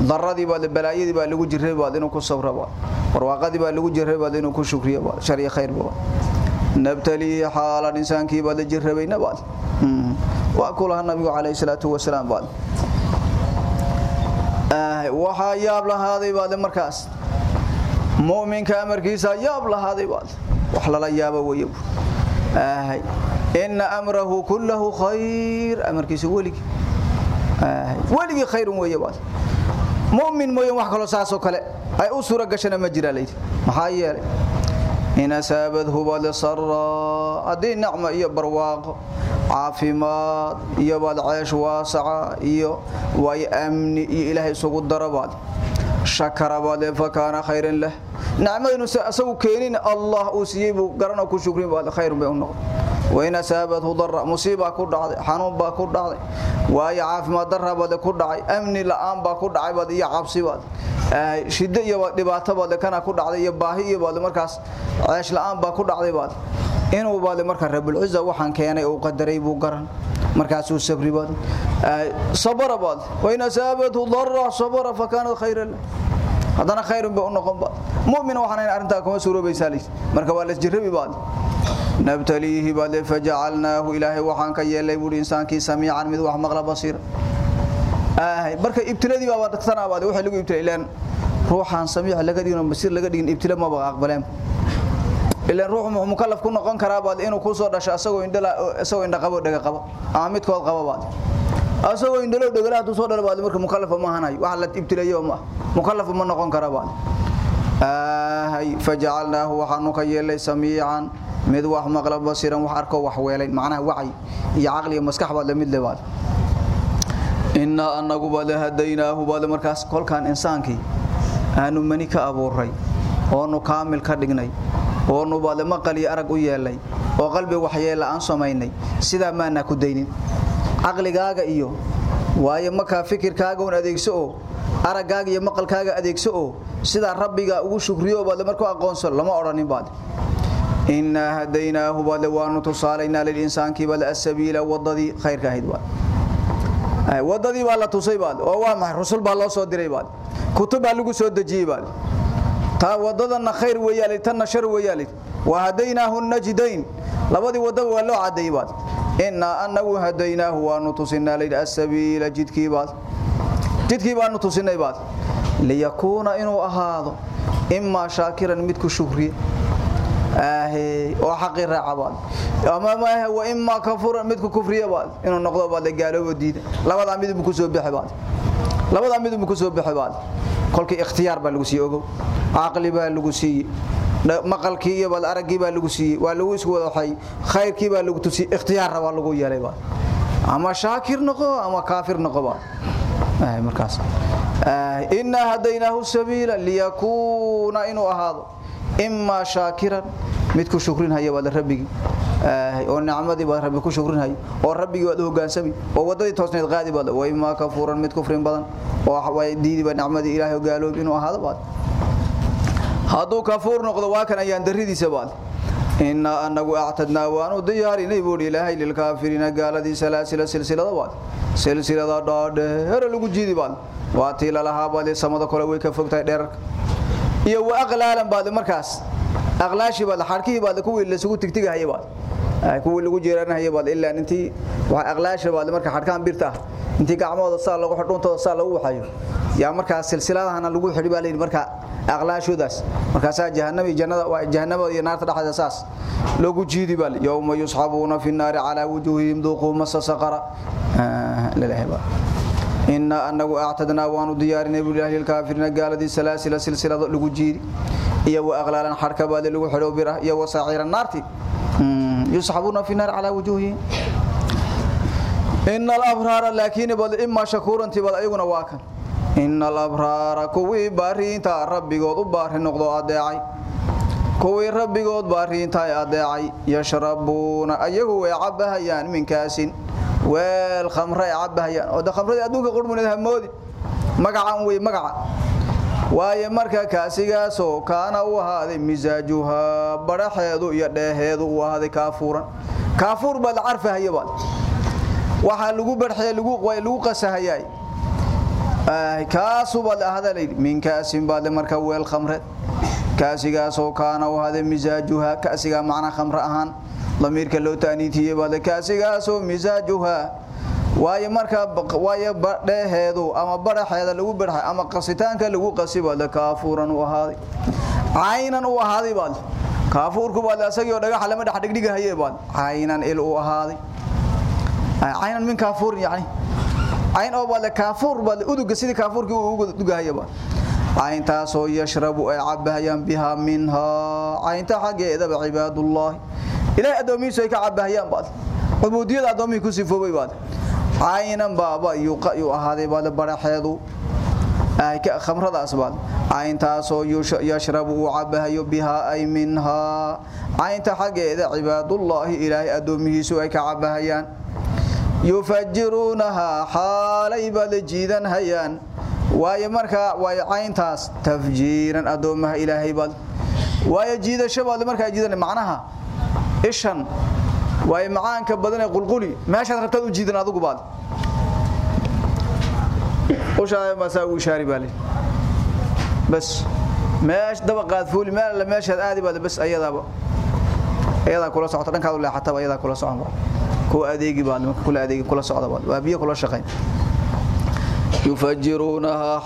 daradii baad balaayadii baad lagu jiray baad inuu ku sabro baad warwaaqadii baad lagu jiray baad inuu ku shukriyo baad shar iyo khayr baad nabtali xaalan insaankii baad jirrabayna baad waa kulaha nabigu calayhi salaatu wasalaam baad waxa yaab lahaaday baad markaas mu'minka amarkiisa yaab lahaaday baad wax lala yaabo weeyo ah inna amrahu kulluhu khayr amarkiisa waligi ah waligi khayrun weeyo baad mu'min mooyeen wax kale saaso kale ay u suura gashana ma jira leeyid maxaa yeelay in asaabadhu bal sarra adii nacma iyo barwaaqo caafimaad iyo baad ceesh waasaca iyo way amni iyo ilaahay isugu darabaad shakara baad fa kaana khayran lah nacmadinu asagu keenin allah uu siiyay buu garana ku shukrin baad khayr bay u noqon وين أسابته ضر مصيبة كل حنون با كل واي عافمة ضر بده كل أمني لآن با كل بده يا عبسي بده شدة يا دبعته بده كان كل يا باهي بده مركز عيش لآن با كل بده inuu baad marka rabbil uzza waxaan keenay oo qadaray buu garan markaas uu sabri baad sabara baad wayna saabatu darra sabara fa kana khayran hadana khayrun ba noqon ba mu'min waxaan arinta kuma suuroobaysaa marka waa la jirrabi baad nabtalihi baad faj'alnahu ilaahi waxaan ka yeelay buu insaankii samiican mid wax maqla basiir ah marka ibtiladii baa dadkana baad waxa lagu ibtilay ilaan ruuxan samiic laga dhigno basiir laga dhigin ibtila ma baa aqbaleen ilaan ruuxu muxuu mukallaf ku noqon karaa baad inuu ku soo dhasho asagoo indhala asagoo indha qabo dhaga qabo ama midkood qabo baad asagoo indhalo dhagala haduu soo dhalo baad marka mukallaf ma ahanayo wax la ibtilayo ma mukallaf ma noqon karaa baad آهي فجعلناه وحنك يلي سميعا mid wax maqla basiran wax arko wax weelay macnaha wacyi iyo aqli iyo maskax baad la mid leeyahay inna annagu bad hadaynaahu bad markaas kolkan insaankii aanu mani ka abuuray oo nu kaamil ka dhignay oo nu bad maqal iyo arag u yeelay oo qalbi wax yeela aan samaynay sida maana ku daynin aqligaaga iyo waayo marka fikirkaaga un adeegso oo aragaaga iyo maqalkaaga adeegso oo sida rabbiga ugu shukriyo bad markuu aqoonso lama oranin baad إنا هديناه بدوان تصالينا للإنسان كبل السبيل وضدي خير كهيد باد وضدي بالا تصي باد ووامح رسول بالا سو ديري باد كتب لغو سو دجي باد تا وضدنا خير ويالي تن شر ويالي. وهديناه النجدين. لبدي وضد ولو عدي باد إنا أنه هديناه ونتصنا للسبيل جدكي باد جدكي باد نتصنا باد ليكون إنه أهاض إما شاكرا متك شكري آهي وحق الرعبان أما ما هو إما كفر مدك كفرية بعد إنه نقضى بعد قالوا وديد لا بعد عميد بكسو بحباد لا بعد عميد بكسو بحباد كل كي اختيار بالوسي أجو عقلي بالوسي مقال كي بال أرجي بالوسي والوس هو حي خير كي بالوسي اختيار والو يالي بعد أما شاكر نقو أما كافر نقو بعد آه مركز. آه إن هديناه السبيل ليكون إنه هذا إما شاكرا. midku shukrin haya wada rabbigi oo nicmadii baa rabbi ku shukrin haya oo rabbigi wada hogaansami oo wadadii toosneed qaadi bada way ma ka furan mid kufrin badan oo way diidi ba nicmadii ilaahay gaaloob inuu ahaado baad haduu kafuur noqdo waa kan ayaan daridiisa baad inna anagu a'tadna wa anu diyaarinay buu ilaahay lil kaafiriina gaaladii salaasila silsilada baad silsilada dhaadhe hore lagu jiidi baad waa tiila lahaa baad samada kale way ka fogtahay dheerarka iyo wa aqlaalan baad markaas aqlaashi baad xarkii baad kuwii la isugu tigtigahayay baad kuwii lagu jeeranayay baad ilaa intii waxa aqlaashi baad marka xarkaan birta intii gacmooda saa lagu xidhuntooda saa lagu waxayo yaa markaas silsiladahana lagu xidhi baa leeyahay marka aqlaashoodaas markaas jahannami jannada waa jahannamada iyo naarta dhaxda saas lagu jiidi baa yawma yushabuna fi an-nar ala wujuhihim dhuqu massa saqara lillahi ba inna annagu a'tadna wa anu diyarina bil ahli al-kafirin galadi salasila silsilada lagu jiidi iyo wa aqlalan harka baad lagu xidho bira iyo wa sa'iran naarti yushabuna fi an-nar ala الأبرار لكن بل إما شكورا تبل أيقنا واكن. إن الأبرار كوي بارين تا ربي قد بارين نقضوا أدعي. كوي ربي قد بارين تا أدعي. يشربون أيه ويعبها يان من كاس والخمر يعبها يان وده خمر أدوك قرب من الهمودي مقعا وي مقعا. Waaye marka kaasigaasoo kaana u ahaaday misaajuha baraxeedu iyo dheeheedu u ahaaday kaafuuran kaafuur baad carfahaya baad waxa lagu barxay lagu way lagu qasahayay ay kaasu bad ahadalay min kaasin baad marka weel khamre kaasigaas oo kaana u hada misaajuha kaasiga macna khamre ahaan damirka loo taaniitiye baad kaasigaas oo misaajuha waaye marka waaye badheeheedu ama baraxeeda lagu barxay ama qasitaanka lagu qasibo la kaafuran u ahaaday aynan u ahaaday baad kaafuurku baad asagii dhagax lama dhax dhigdhigahaye baad aynan il u ahaaday عين من كافور يعني عين أو بعد كافور بعد أدوج سيد كافور كي أدوج هيا بعد عين تاسو يشرب عبها يم بها منها عين تحق إذا بعباد الله إلى أدمي سويك عبها يم بعد عبودية أدومي كسفوا عينا بابا يقا يهادي باد برحيدو ay ka khamrada asbaad ayntaasoo yashrabu cabahayo biha ay minha aynta xageeda cibaadullah ilaahi adoomihiisu ay ka cabahayaan yufajirunaha xaalay bad jiidan hayaan waayo marka way ayntaas tafjiiran adoomaha ilaahay bad waayo jiidasho bad marka jiidan macnaha ishan waayo macaanka badan ee qulquli meesha rabtad u jiidan adigu baad وشاي مسا وشاري بالي بس ماش دبقات فولي ما لا ماش هادي بس بس ايدا ايدا كل سocota dhankaad u leexataba ayada kula socon ku adeegi baad kula adeegi kula socda baad waa biyo kula shaqeyn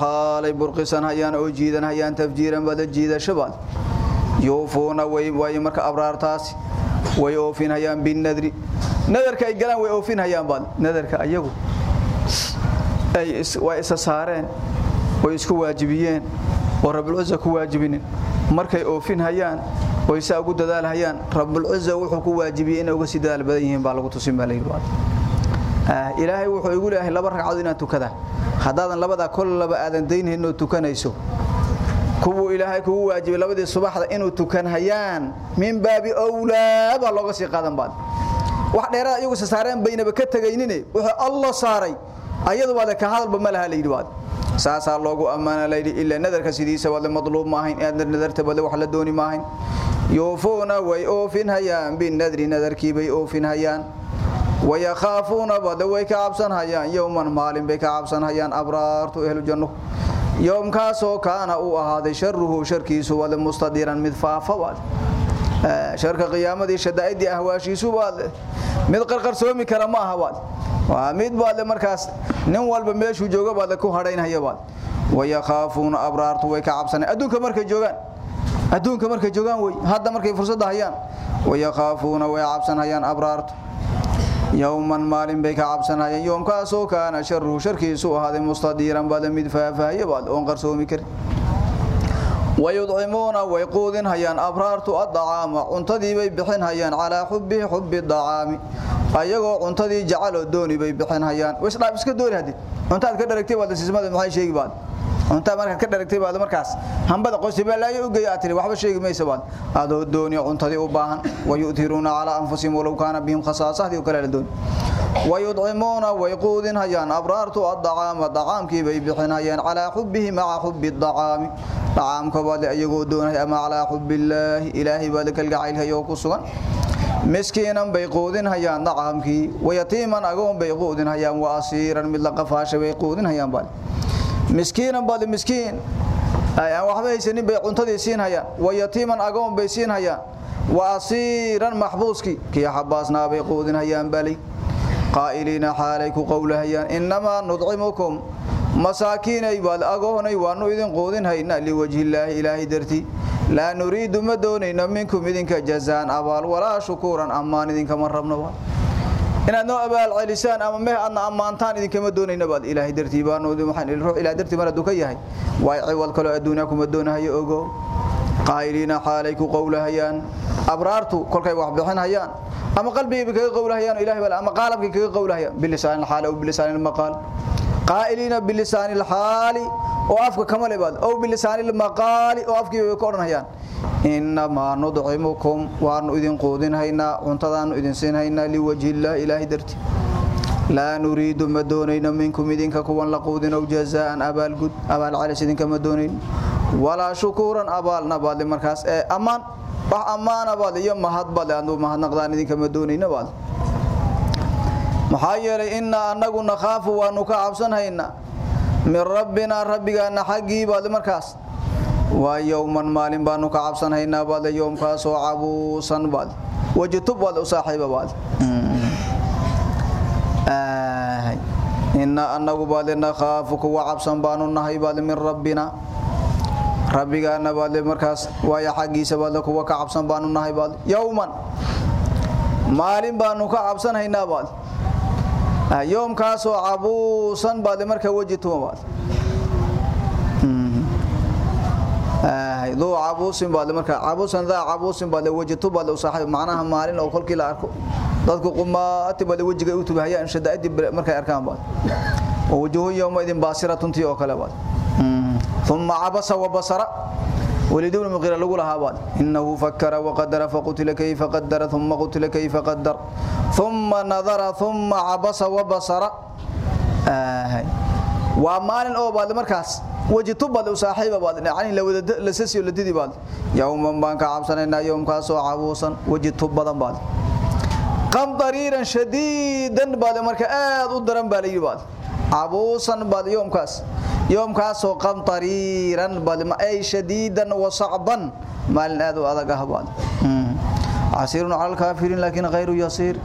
حال برقسان هيان أو جيدان هيان تفجيرا بد جيدا شبال يوفون وي وي marka abraartaas way oofin hayaan bin nadri nadarka ay galaan way oofin hayaan baad nadarka ayagu ay way isa saareen way isku waajibiyeen oo rabbul izza ku waajibinin markay oofin hayaan way saa ugu dadaal hayaan rabbul izza wuxuu ku waajibiyay inay uga sii dadaal badan yihiin baa lagu tusin malay ah ilaahay wuxuu igu leeyahay laba ragcadood inaad tukada hadaadan labada kol laba aadan deynhin oo tukanayso kuwu ilaahay kugu waajibay labadii subaxda inuu tukan hayaan min baabi awlaa baa looga sii qaadan baad wax dheeraad iyagu saareen baynaba ka tagaynine wuxuu allah saaray ayadu wada ka hadalba ma laha leeyid waad saasa loogu amaana leeyid illa nadarka sidiisa wada madluub ma ahayn aad nadarta wada wax la dooni ma ahayn yoofuna way oofin hayaan bin nadri nadarkii bay oofin hayaan ويخافون بد way ka cabsan hayaan yawman maalin bay ka cabsan hayaan abraartu ahlu janno يوم كاسو كان أو sharruhu sharkiisu wada mustadiran mid faafa wad sharka qiyaamadi shadaa'idi ahwaashiisu wad mid qarqar soomi kara ma aha wad waa mid baad markaas nin walba meeshu jooga baad ku hadhaynaya baad wayakhaafuna abraartu way ka cabsan adduunka markay joogan adduunka markay joogan way hadda markay fursad hayaan wayakhaafuna way cabsan hayaan يوما مالين بك عبسن هيا يوم كاسو كان شر شركيسو هذا مستديرا بعد مد فافاهي بعد أون قرسومي كر ويطعمون ويقودن هيان ابرارت الطعام عنتدي بي بخين هيان على حب حب الطعام ayagoo cuntadii jacalo dooni bay bixin hayaan wisdhaab iska doori hadii cuntaad ka dharagtay wada sismada maxay sheegi baad cunta marka ka dharagtay baad markaas hambada qoysi balaayo u geeyaa tiri waxba sheegi mayso baad adoo dooni cuntadii u baahan wayuthiruna ala anfusihim walaw kana bihim khasaasah kala la doon wayud'imuna wayqudin hayaan abrartu ad-da'am da'amki bay bixin hayaan ala hubbihi ma'a hubbi ad-da'am da'amka baad ayagoo doonay ama ala hubbillahi ilahi baad kal gacayl hayo ku sugan miskiinan bay qoodin hayaan dacamkii wayatiiman agoon bay qoodin hayaan wa asiiran mid la qafaashay bay qoodin hayaan bal miskiinan bal miskiin ayaan waxba haysanin bay cuntadii siin hayaan wayatiiman agoon bay siin hayaan wa asiiran mahbuuski kii xabaasnaa bay qoodin hayaan bali qaa'iliina xaalayku qowlahayaan innamaa nudcimukum masaakiinay bal agoonay waanu idin qoodin haynaa liwajhi illaahi ilaahi dartii لا نريد ما دونينا منكم إذنك جزاء أبال ولا شكورا أمان إذنك من ربنا إن أنه أبال علسان أما مه أن أمانتان إذنك ما دونينا بعد إلهي درتي بانو دي محن الروح إلى درتي مرة دوكي هاي. وايعي والكلو أدوناكم الدون هاي أغو قائلين حاليك قولها هيان. أبرارتو كل كي وحبحن هيان. أما قلبي بك قولها هيان إلهي بل أما قالبك كي قولها هيان. باللسان قائلين باللسان الحال وافك كما لباد أو بلسان المقال وافك كورن هيان إنما ندعمكم وأن إذن قودن هينا عنتدان إذن سين هينا لوجه الله اله درتي. لا نريد مدونين منكم اذنك كون لقودن أو جزاء أبال قد أبال على سيدنك مدونين ولا شكورا أبال نبال مركاس أمان wax amaan abad iyo mahad bal aanu mahadnaqdaan idinka madoonayna bal maxaa yeelay inna anagu nakhaafu waanu ka cabsanhaynaa min rabbina rabbigaana xaggii baad markaas waa yowman maalin baanu ka cabsanhaynaa baad yowmkaasoo cabuusan baad wajitub baad u saaxiiba baad inna anagu baad nakhaafu kuwa cabsan baanu nahay baad min rabbina rabbigaana baad markaas waaya xaggiisa baad kuwa ka cabsan baanu nahay baad yowman maalin baanu ka cabsanhaynaa baad يوم كاسو عبوسا بعد مركه وجهتهم بعد آه ذو عبوس بعد مركه عبوسا ذا عبوس بعد وجهته بعد صاحب معناها مالين أو كلكي لا اركو dadku qumaati bal wajiga u tubahayaan shadaadi markay arkaan baad wujuhu yawma idin basiratun ti oo kale baad thumma abasa wa ولد بن مغيرة لغو لها بعد إنه فكر وقدر فقتل كيف قدر ثم قتل كيف قدر. ثم نظر ثم عبس وبصر. آه ومال أو بعد مركز. وجه تبال صاحب بعد يعني لو لسسي ولدي بعد يوم بانك عبسنا يوم كاسو عبوسا. وجه تبال بعد قم ضريرا شديدا بعد مركز. آد ودرن بالي بعد عبوسا بعد يوم يوم كاسو قم طريرا بل ما اي شديدا وصعبا ما الادو ادغ هبال عسير على الكافرين لكن غير يسير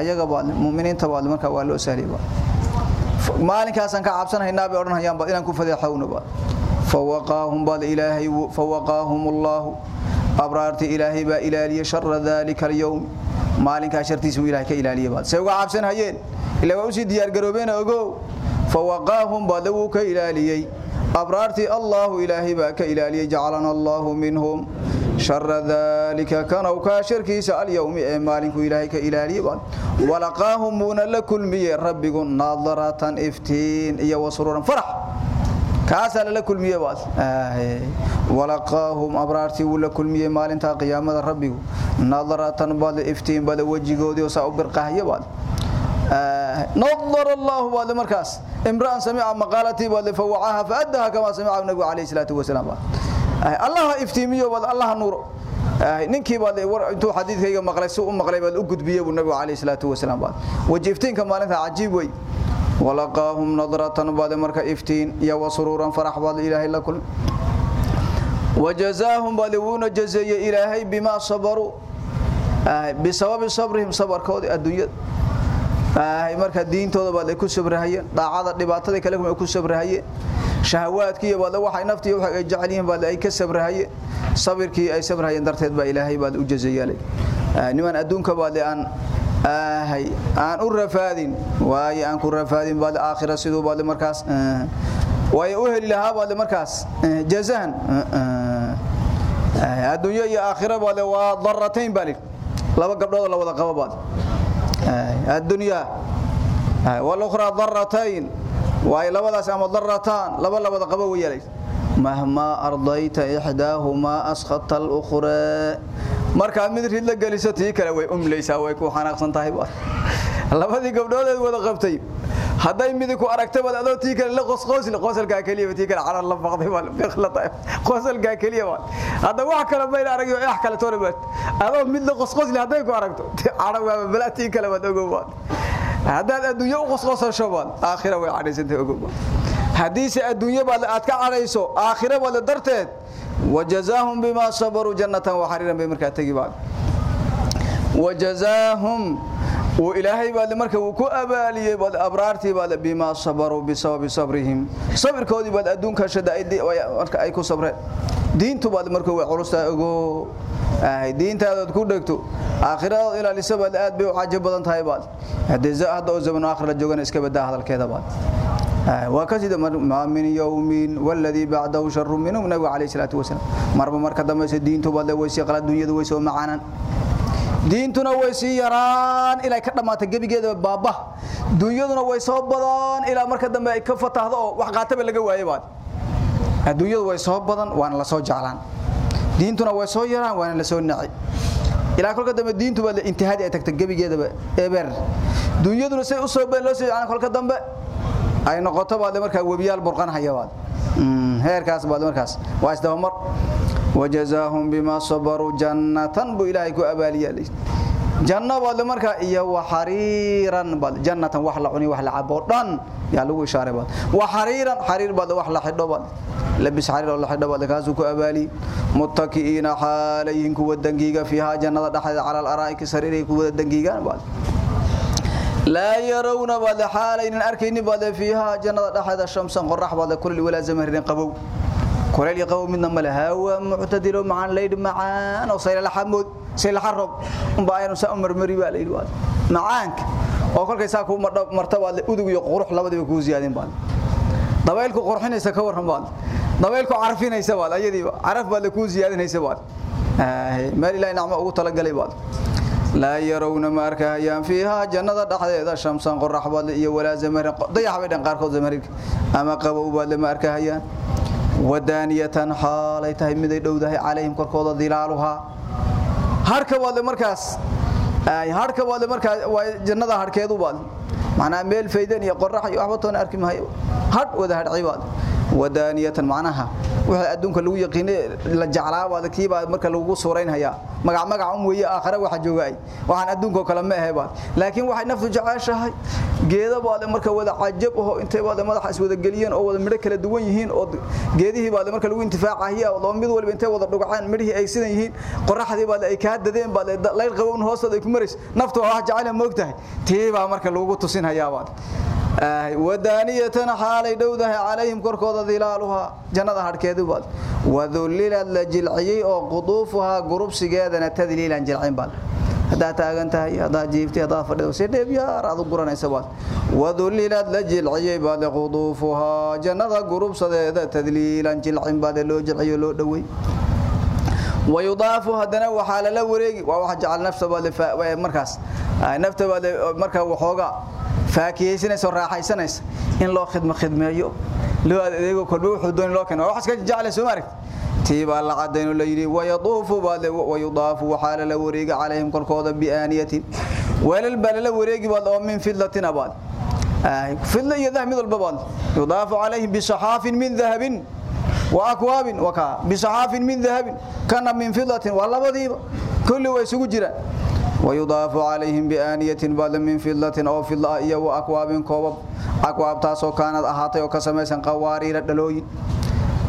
ayaga baad muuminiinta baad marka waa loo sahliy baad maalinkaas aan ka cabsanaynaa bay oranayaan baad inaan ku fadeexawno baad fawaqahum baad ilaahi fawaqahum allah abrarti ilaahi ba ilaaliya sharra dhalika al-yawm maalinka shartiisu ilaahi ka ilaaliya baad say uga cabsanayeen ilaa waa u sii diyaar garoobeen ogow فوقاهم بدو كإلاليي أبرارتي الله إلهي باك إلالي جعلنا الله منهم. شر ذلك كانوا كاشر كيس اليوم. مالك إلهي كإلالي ولقاهم من لكل مي ربكم ناظرة إفتين. إيا وسرورا. فرح. كاسا لكل مي بعد آه ولقاهم أبرارتي ولكل مي مال. انتا قيامة ربكم ناظرة بعد إفتين. بعد وجه قودي وساء برقاه بعد آه نظر الله بعد مركز. امرأ سمع مقالتي بعد فوعاها فأدها كما سمع النبي عليه الصلاة والسلام. آه الله افتيمية بعد الله نور. آه ننكي بعد انتو حديث هيك مقلي سوء مقلي بعد أقد بيه النبي عليه الصلاة والسلام. بعد وجفتين كما لنها عجيب وي. ولقاهم نظرة بعد مركز افتين. يا وسرورا فرح بعد إله إلا كل. وجزاهم بالون جزي إلهي بما صبروا. بسبب صبرهم صبر كود الدنيا. Ay marka diintooda baad ku sabrahayeen daacada dhibaatada kale kuma ku sabrahayeen shahawaadkii baad waxay naftii waxa ay jeceliin baad ay ka sabrahayeen sabirkii ay sabrahayeen darteed baa ilaahay baad u jazeeyay niman adduunka baad aan ahay aan u rafaadin waay aan ku rafaadin baad aakhira sidoo baad markaas way u heli lahaa baad markaas jazaan adduunyo iyo aakhira baad waa darratain baad laba gabdhood la wada qabo baad الدنيا والاخرى ضرتين واي لبداس اما ضرتان لبا لبدا قبو يلي مهما ارضيت احداهما اسخط الاخرى marka mid rid la galisatay kale way umleysa way ku xanaaqsan tahay ba labadii gabdhood wada qabtay hadday midi ku aragtaba adoo tii kale la qosqoosle qosalkaa keliya tii kale carar la baqday waa fiqlata qosalkaa keliya waa hadda wax kale bayna aragyo wax kale toona adoo mid la qosqoosle hadday ku aragto carar waa balaa tii kale waad ogow waa haddaad adduunyo u qosqoosasho aakhira way cadhaysantay ogow waa adduunyo baad aad ka cadhayso aakhira baad darteed wajazaahum bimaa sabaruu jannatan waxariiran bay markaa tegi baad wajazaahum وإلهي بعد مركا وكو أبالي بعد أبرارتي بعد بما صبروا بسبب صبرهم. صبر كودي بعد أدون كشدائد مركا أيكو صبر. دين تو بعد مركا وعرستا أغو آه دين تا ku dhagto aakhirada ila lisabad aad bay u xajab badan tahay baad hadii zaahada oo zaman aakhirada joogan iska badaa hadalkeeda baad وكذا ما من يوم والذي بعده شر منه النبي عليه الصلاة والسلام. مربا marka dambe diintu bad waysi qala dunyadu way soo macaanan diintuna way si yaraan ila ka dhamaata gabigeeda baaba dunyaduna way soo badan ila marka dambe ay ka fatahdo oo wax qaataba laga waayay baad adduunyadu way soo badan waan la soo jeclaan diintuna way soo yaraan waan la soo nacay ila kolka dambe diintu bad intihaadi ay tagtay gabigeeda eber dunyaduna say u soo been loo soo jeclaan kolka dambe ay noqoto baad markaa wabiyaal burqan hayawaad heerkaas baad markaas waa isdaba mar janna baad markaa iyo waxariiran baad jannatan wax la cuni wax la cabo dhan yaa lagu ishaaray baad waxariiran xariir baad wax la xidho baad labis xariir oo la xidho baad kaas ku abaali muttaqiina xalayhin kuwa dangiga fiha jannada dhaxda ala al-araa'iki sariiray kuwa dangiga baad لا يرون بعد حالين أركين بعد فيها جنة أحد الشمس قرح بعد كل ولا زمهرين قبو اللي قبو من نمل هوا معتدل مع الليل معان وصير الحمود سيل الحرب باين سأمر مري بالليل بعد معانك وكل كيسا كو مرتبة أدو يقرح لبد بكو زيادين بعد ضبايلكو قرحين يسكور هم بعد ضبايلكو عارفين يسا بعد أيدي عرف بعد كو زيادين يسا بعد آه ما لا نعمة أو تلقى لي بعد laa yarawna ma arkahayaan fiihaa jannada dhexdeeda shamsan qorax baadle iyo walaa zamarin dayax bay dhan qaarkood zamarinka ama qabow baadle ma arkahayaan wadaaniyatan xaalay tahay miday dhowdahay calayhim korkooda dilaaluhaa harka baadle markaas harka baadle markaas waa jannada harkeedu baadle macnaa meel faydan iyo qorax iyo waxba toona arki mahayo hadh wada hadhci baadle wadaaniyatan macnaha wixii adduunka lagu yaqiinay la jeclaa baad kiiba marka lagu suuraynaya magac magac um weeye aakhira waxa joogay waxaan adduunka kala ma ahay baad laakiin waxay naftu jeceshahay geeda baad marka wada cajab oo intay baad madaxa is wada galiyeen oo wada midho kala duwan yihiin oo geedihii baad marka lagu intifaacayo oo mid walba intay wada dhugacaan midhii ay sidan yihiin qoraxdii baad ay ka dadeen baad layl qabown hoostooda ay ku mareys naftu wax jecel moogtahay tiiba marka lagu tusin hayaa baad wadaaniyatan xaalay dhowdahay calayhim korkooda dilaaluha jannada harkeedu baad wadulilad la jilciyey oo quduufuhaa gurubsigeedana tadliilan jilcin baad haddaa taagan tahay haddaa jiiftay haddaa fadhido si dheeb yaar aad u guranaysa baad wadulilad la jilciyey baad quduufuhaa jannada gurubsadeeda tadliilan jilcin baad loo jilciyo loo dhowey ويضاف هدنا وحال لا wareegi waa wax jecel nafta baad markaas nafta baad marka waxooga faakiyeysanayso raaxaysanaysa in loo khidmo khidmeeyo loo adeego kolba wuxuu doon loo keeno wax iska jecel soo marig tiiba la cadayno la yiri wayduufu baad wayudaafu waxaala la wareegi calayhim korkooda biaaniyatin walal bal la wareegi baad oo min fidlatin abad fidla iyo dahab mid walba baad yudaafu calayhim bisahafin min dhahabin واكواب وكا بصحاف من ذهب كان من فضه واللبديبا كل ويسوق جيران ويضاف عليهم بآنية بعد من فضة أو فضة إيا وأكواب كوب أكواب تاسو كانت أحاطي وكسميسان قوارير دلوين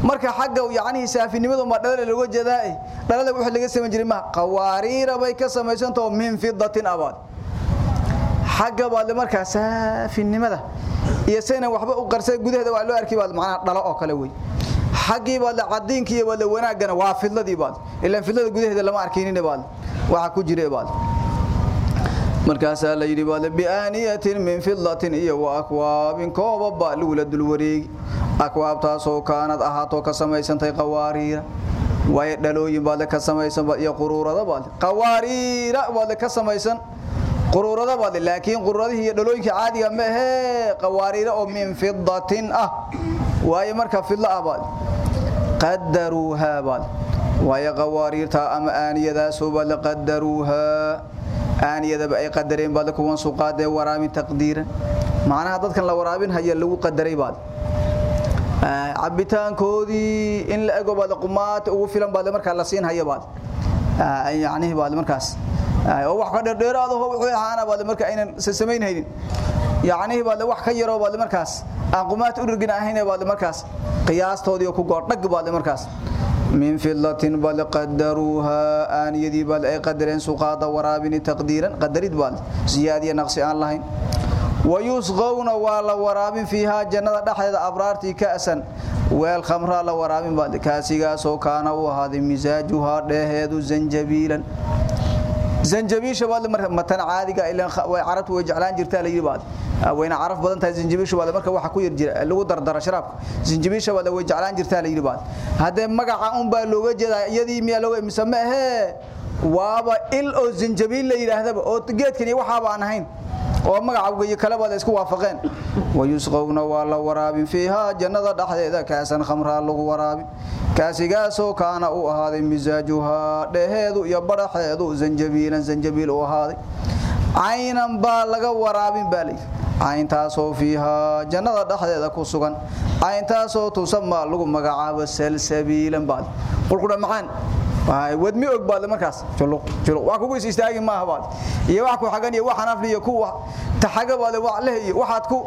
marka xagga yaani saafinimadu ma dhalada lagu jeedaa dhalada waxa laga sameyn jiray ma qawaariira bay ka sameeysanto min fidatin abad xagga baad marka saafinimada iyo sayna waxba u qarsay gudaheeda waa loo arkay baad macna dhalo oo kale way xaqii baad la cadiinki iyo wada wanaagana waa fidladii baad ilaa fidlada gudaheeda lama arkeenin baad waxa ku jiray baad markaas la yiri baad bi'aniyatin min fidlatin iyo wa akwaabin koobaba lula dul wareegi akwaabtaas oo kaanad ahaato ka samaysantay qawaariira way dhalooyin baad ka samaysan iyo quruurada baad qawaariira baad ka samaysan quruurada baad laakiin quruuradii iyo dhalooyinka caadiga ma ahe qawaariira oo min fidatin ah way marka fidla abaad qadaruha baad way qawaariirta ama aaniyadaas oo baad qadaruha aaniyada ay qadareen baad kuwan suuqaade waraami taqdiiran macnaha dadkan la waraabin haya lagu qadaray baad cabitaankoodii in la ego baad qumaat ugu filan baad marka la siin haya baad yaani baad markaas oo wax ka dheeraado wuxuu ahaana baad marka aynan sameynaynin yaani baad wax ka yaro baad markaas aan qumaat u dhigin ahayn baad markaas qiyaastoodii ku goordhag baad markaas min fillatin bal qadaruha an yadi bal ay qadareen suqaada waraabin taqdiiran qadarid bal ziyadiya naqsi aan lahayn ويسقون ولا ورابين فيها جنة دحيده ابرارتي كاسن ويل خمر لا ورابين بعد كاسيغاسو كان وهذا مزاجها دهيدو زنجبيلا زنجبيل شباب متن way carabtu way jeclaan jirtaa la yiraahdo wayna caraf badan tahay zanjabiil shabaab marka waxa ku yar jira lagu dardara sharaabka zanjabiil shabaab way jeclaan jirtaa la yiraahdo hadee magaca un baa looga jeedaa iyadii miya loo misame ee waaba il oo zanjabiil la yiraahdaba oo geedkan waxa baan ahayn oo magaca iyo kala wada isku waafaqeen wayusqawna wala waraabin fiha jannada dhaxdeeda kaasan khamra lagu waraabin kaasigaasoo kaana u ahaaday misaajuha dheheedu iyo baraxeedu zanjabiilan zanjabiil u ahaaday aynan baa laga waraabin baalay ayntaasoo fiiha jannada dhaxdeeda ku sugan ayntaasoo tusama lagu magacaabo salsabiilan baad qulqudha macaan waay wadmi og baad markaas juluq juluq wax kugu istaagi ma aha baad iyo wax ku xagan iyo waxan afli iyo kuwa taxaga baad wax iyo waxaad ku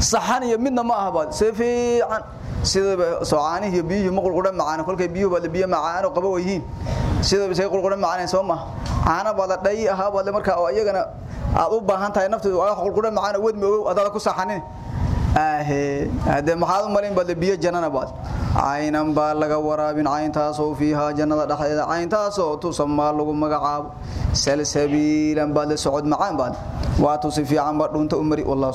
saxan iyo midna ma aha baad si fiican sida soocaanihi iyo biyuhu maqul qudha macaan kolkay biyuhu baad biyo macaan oo qabo yihiin sida bisay qul qudha macaan soo ma caana baad dhay aha baad markaa oo iyagana aad u baahan tahay nafteedu wax qul qudha macaan wadmi og adada ku saxanin ahe hade maxaad u malin bad biyo jannana baad aynan baa laga waraabin ayntaasoo fiiha jannada dhaxdeeda ayntaasoo tusamaa lagu magacaabo salsabiilan baad la socod macaan baad waa tusi fiican ba dhunta u mari wallahu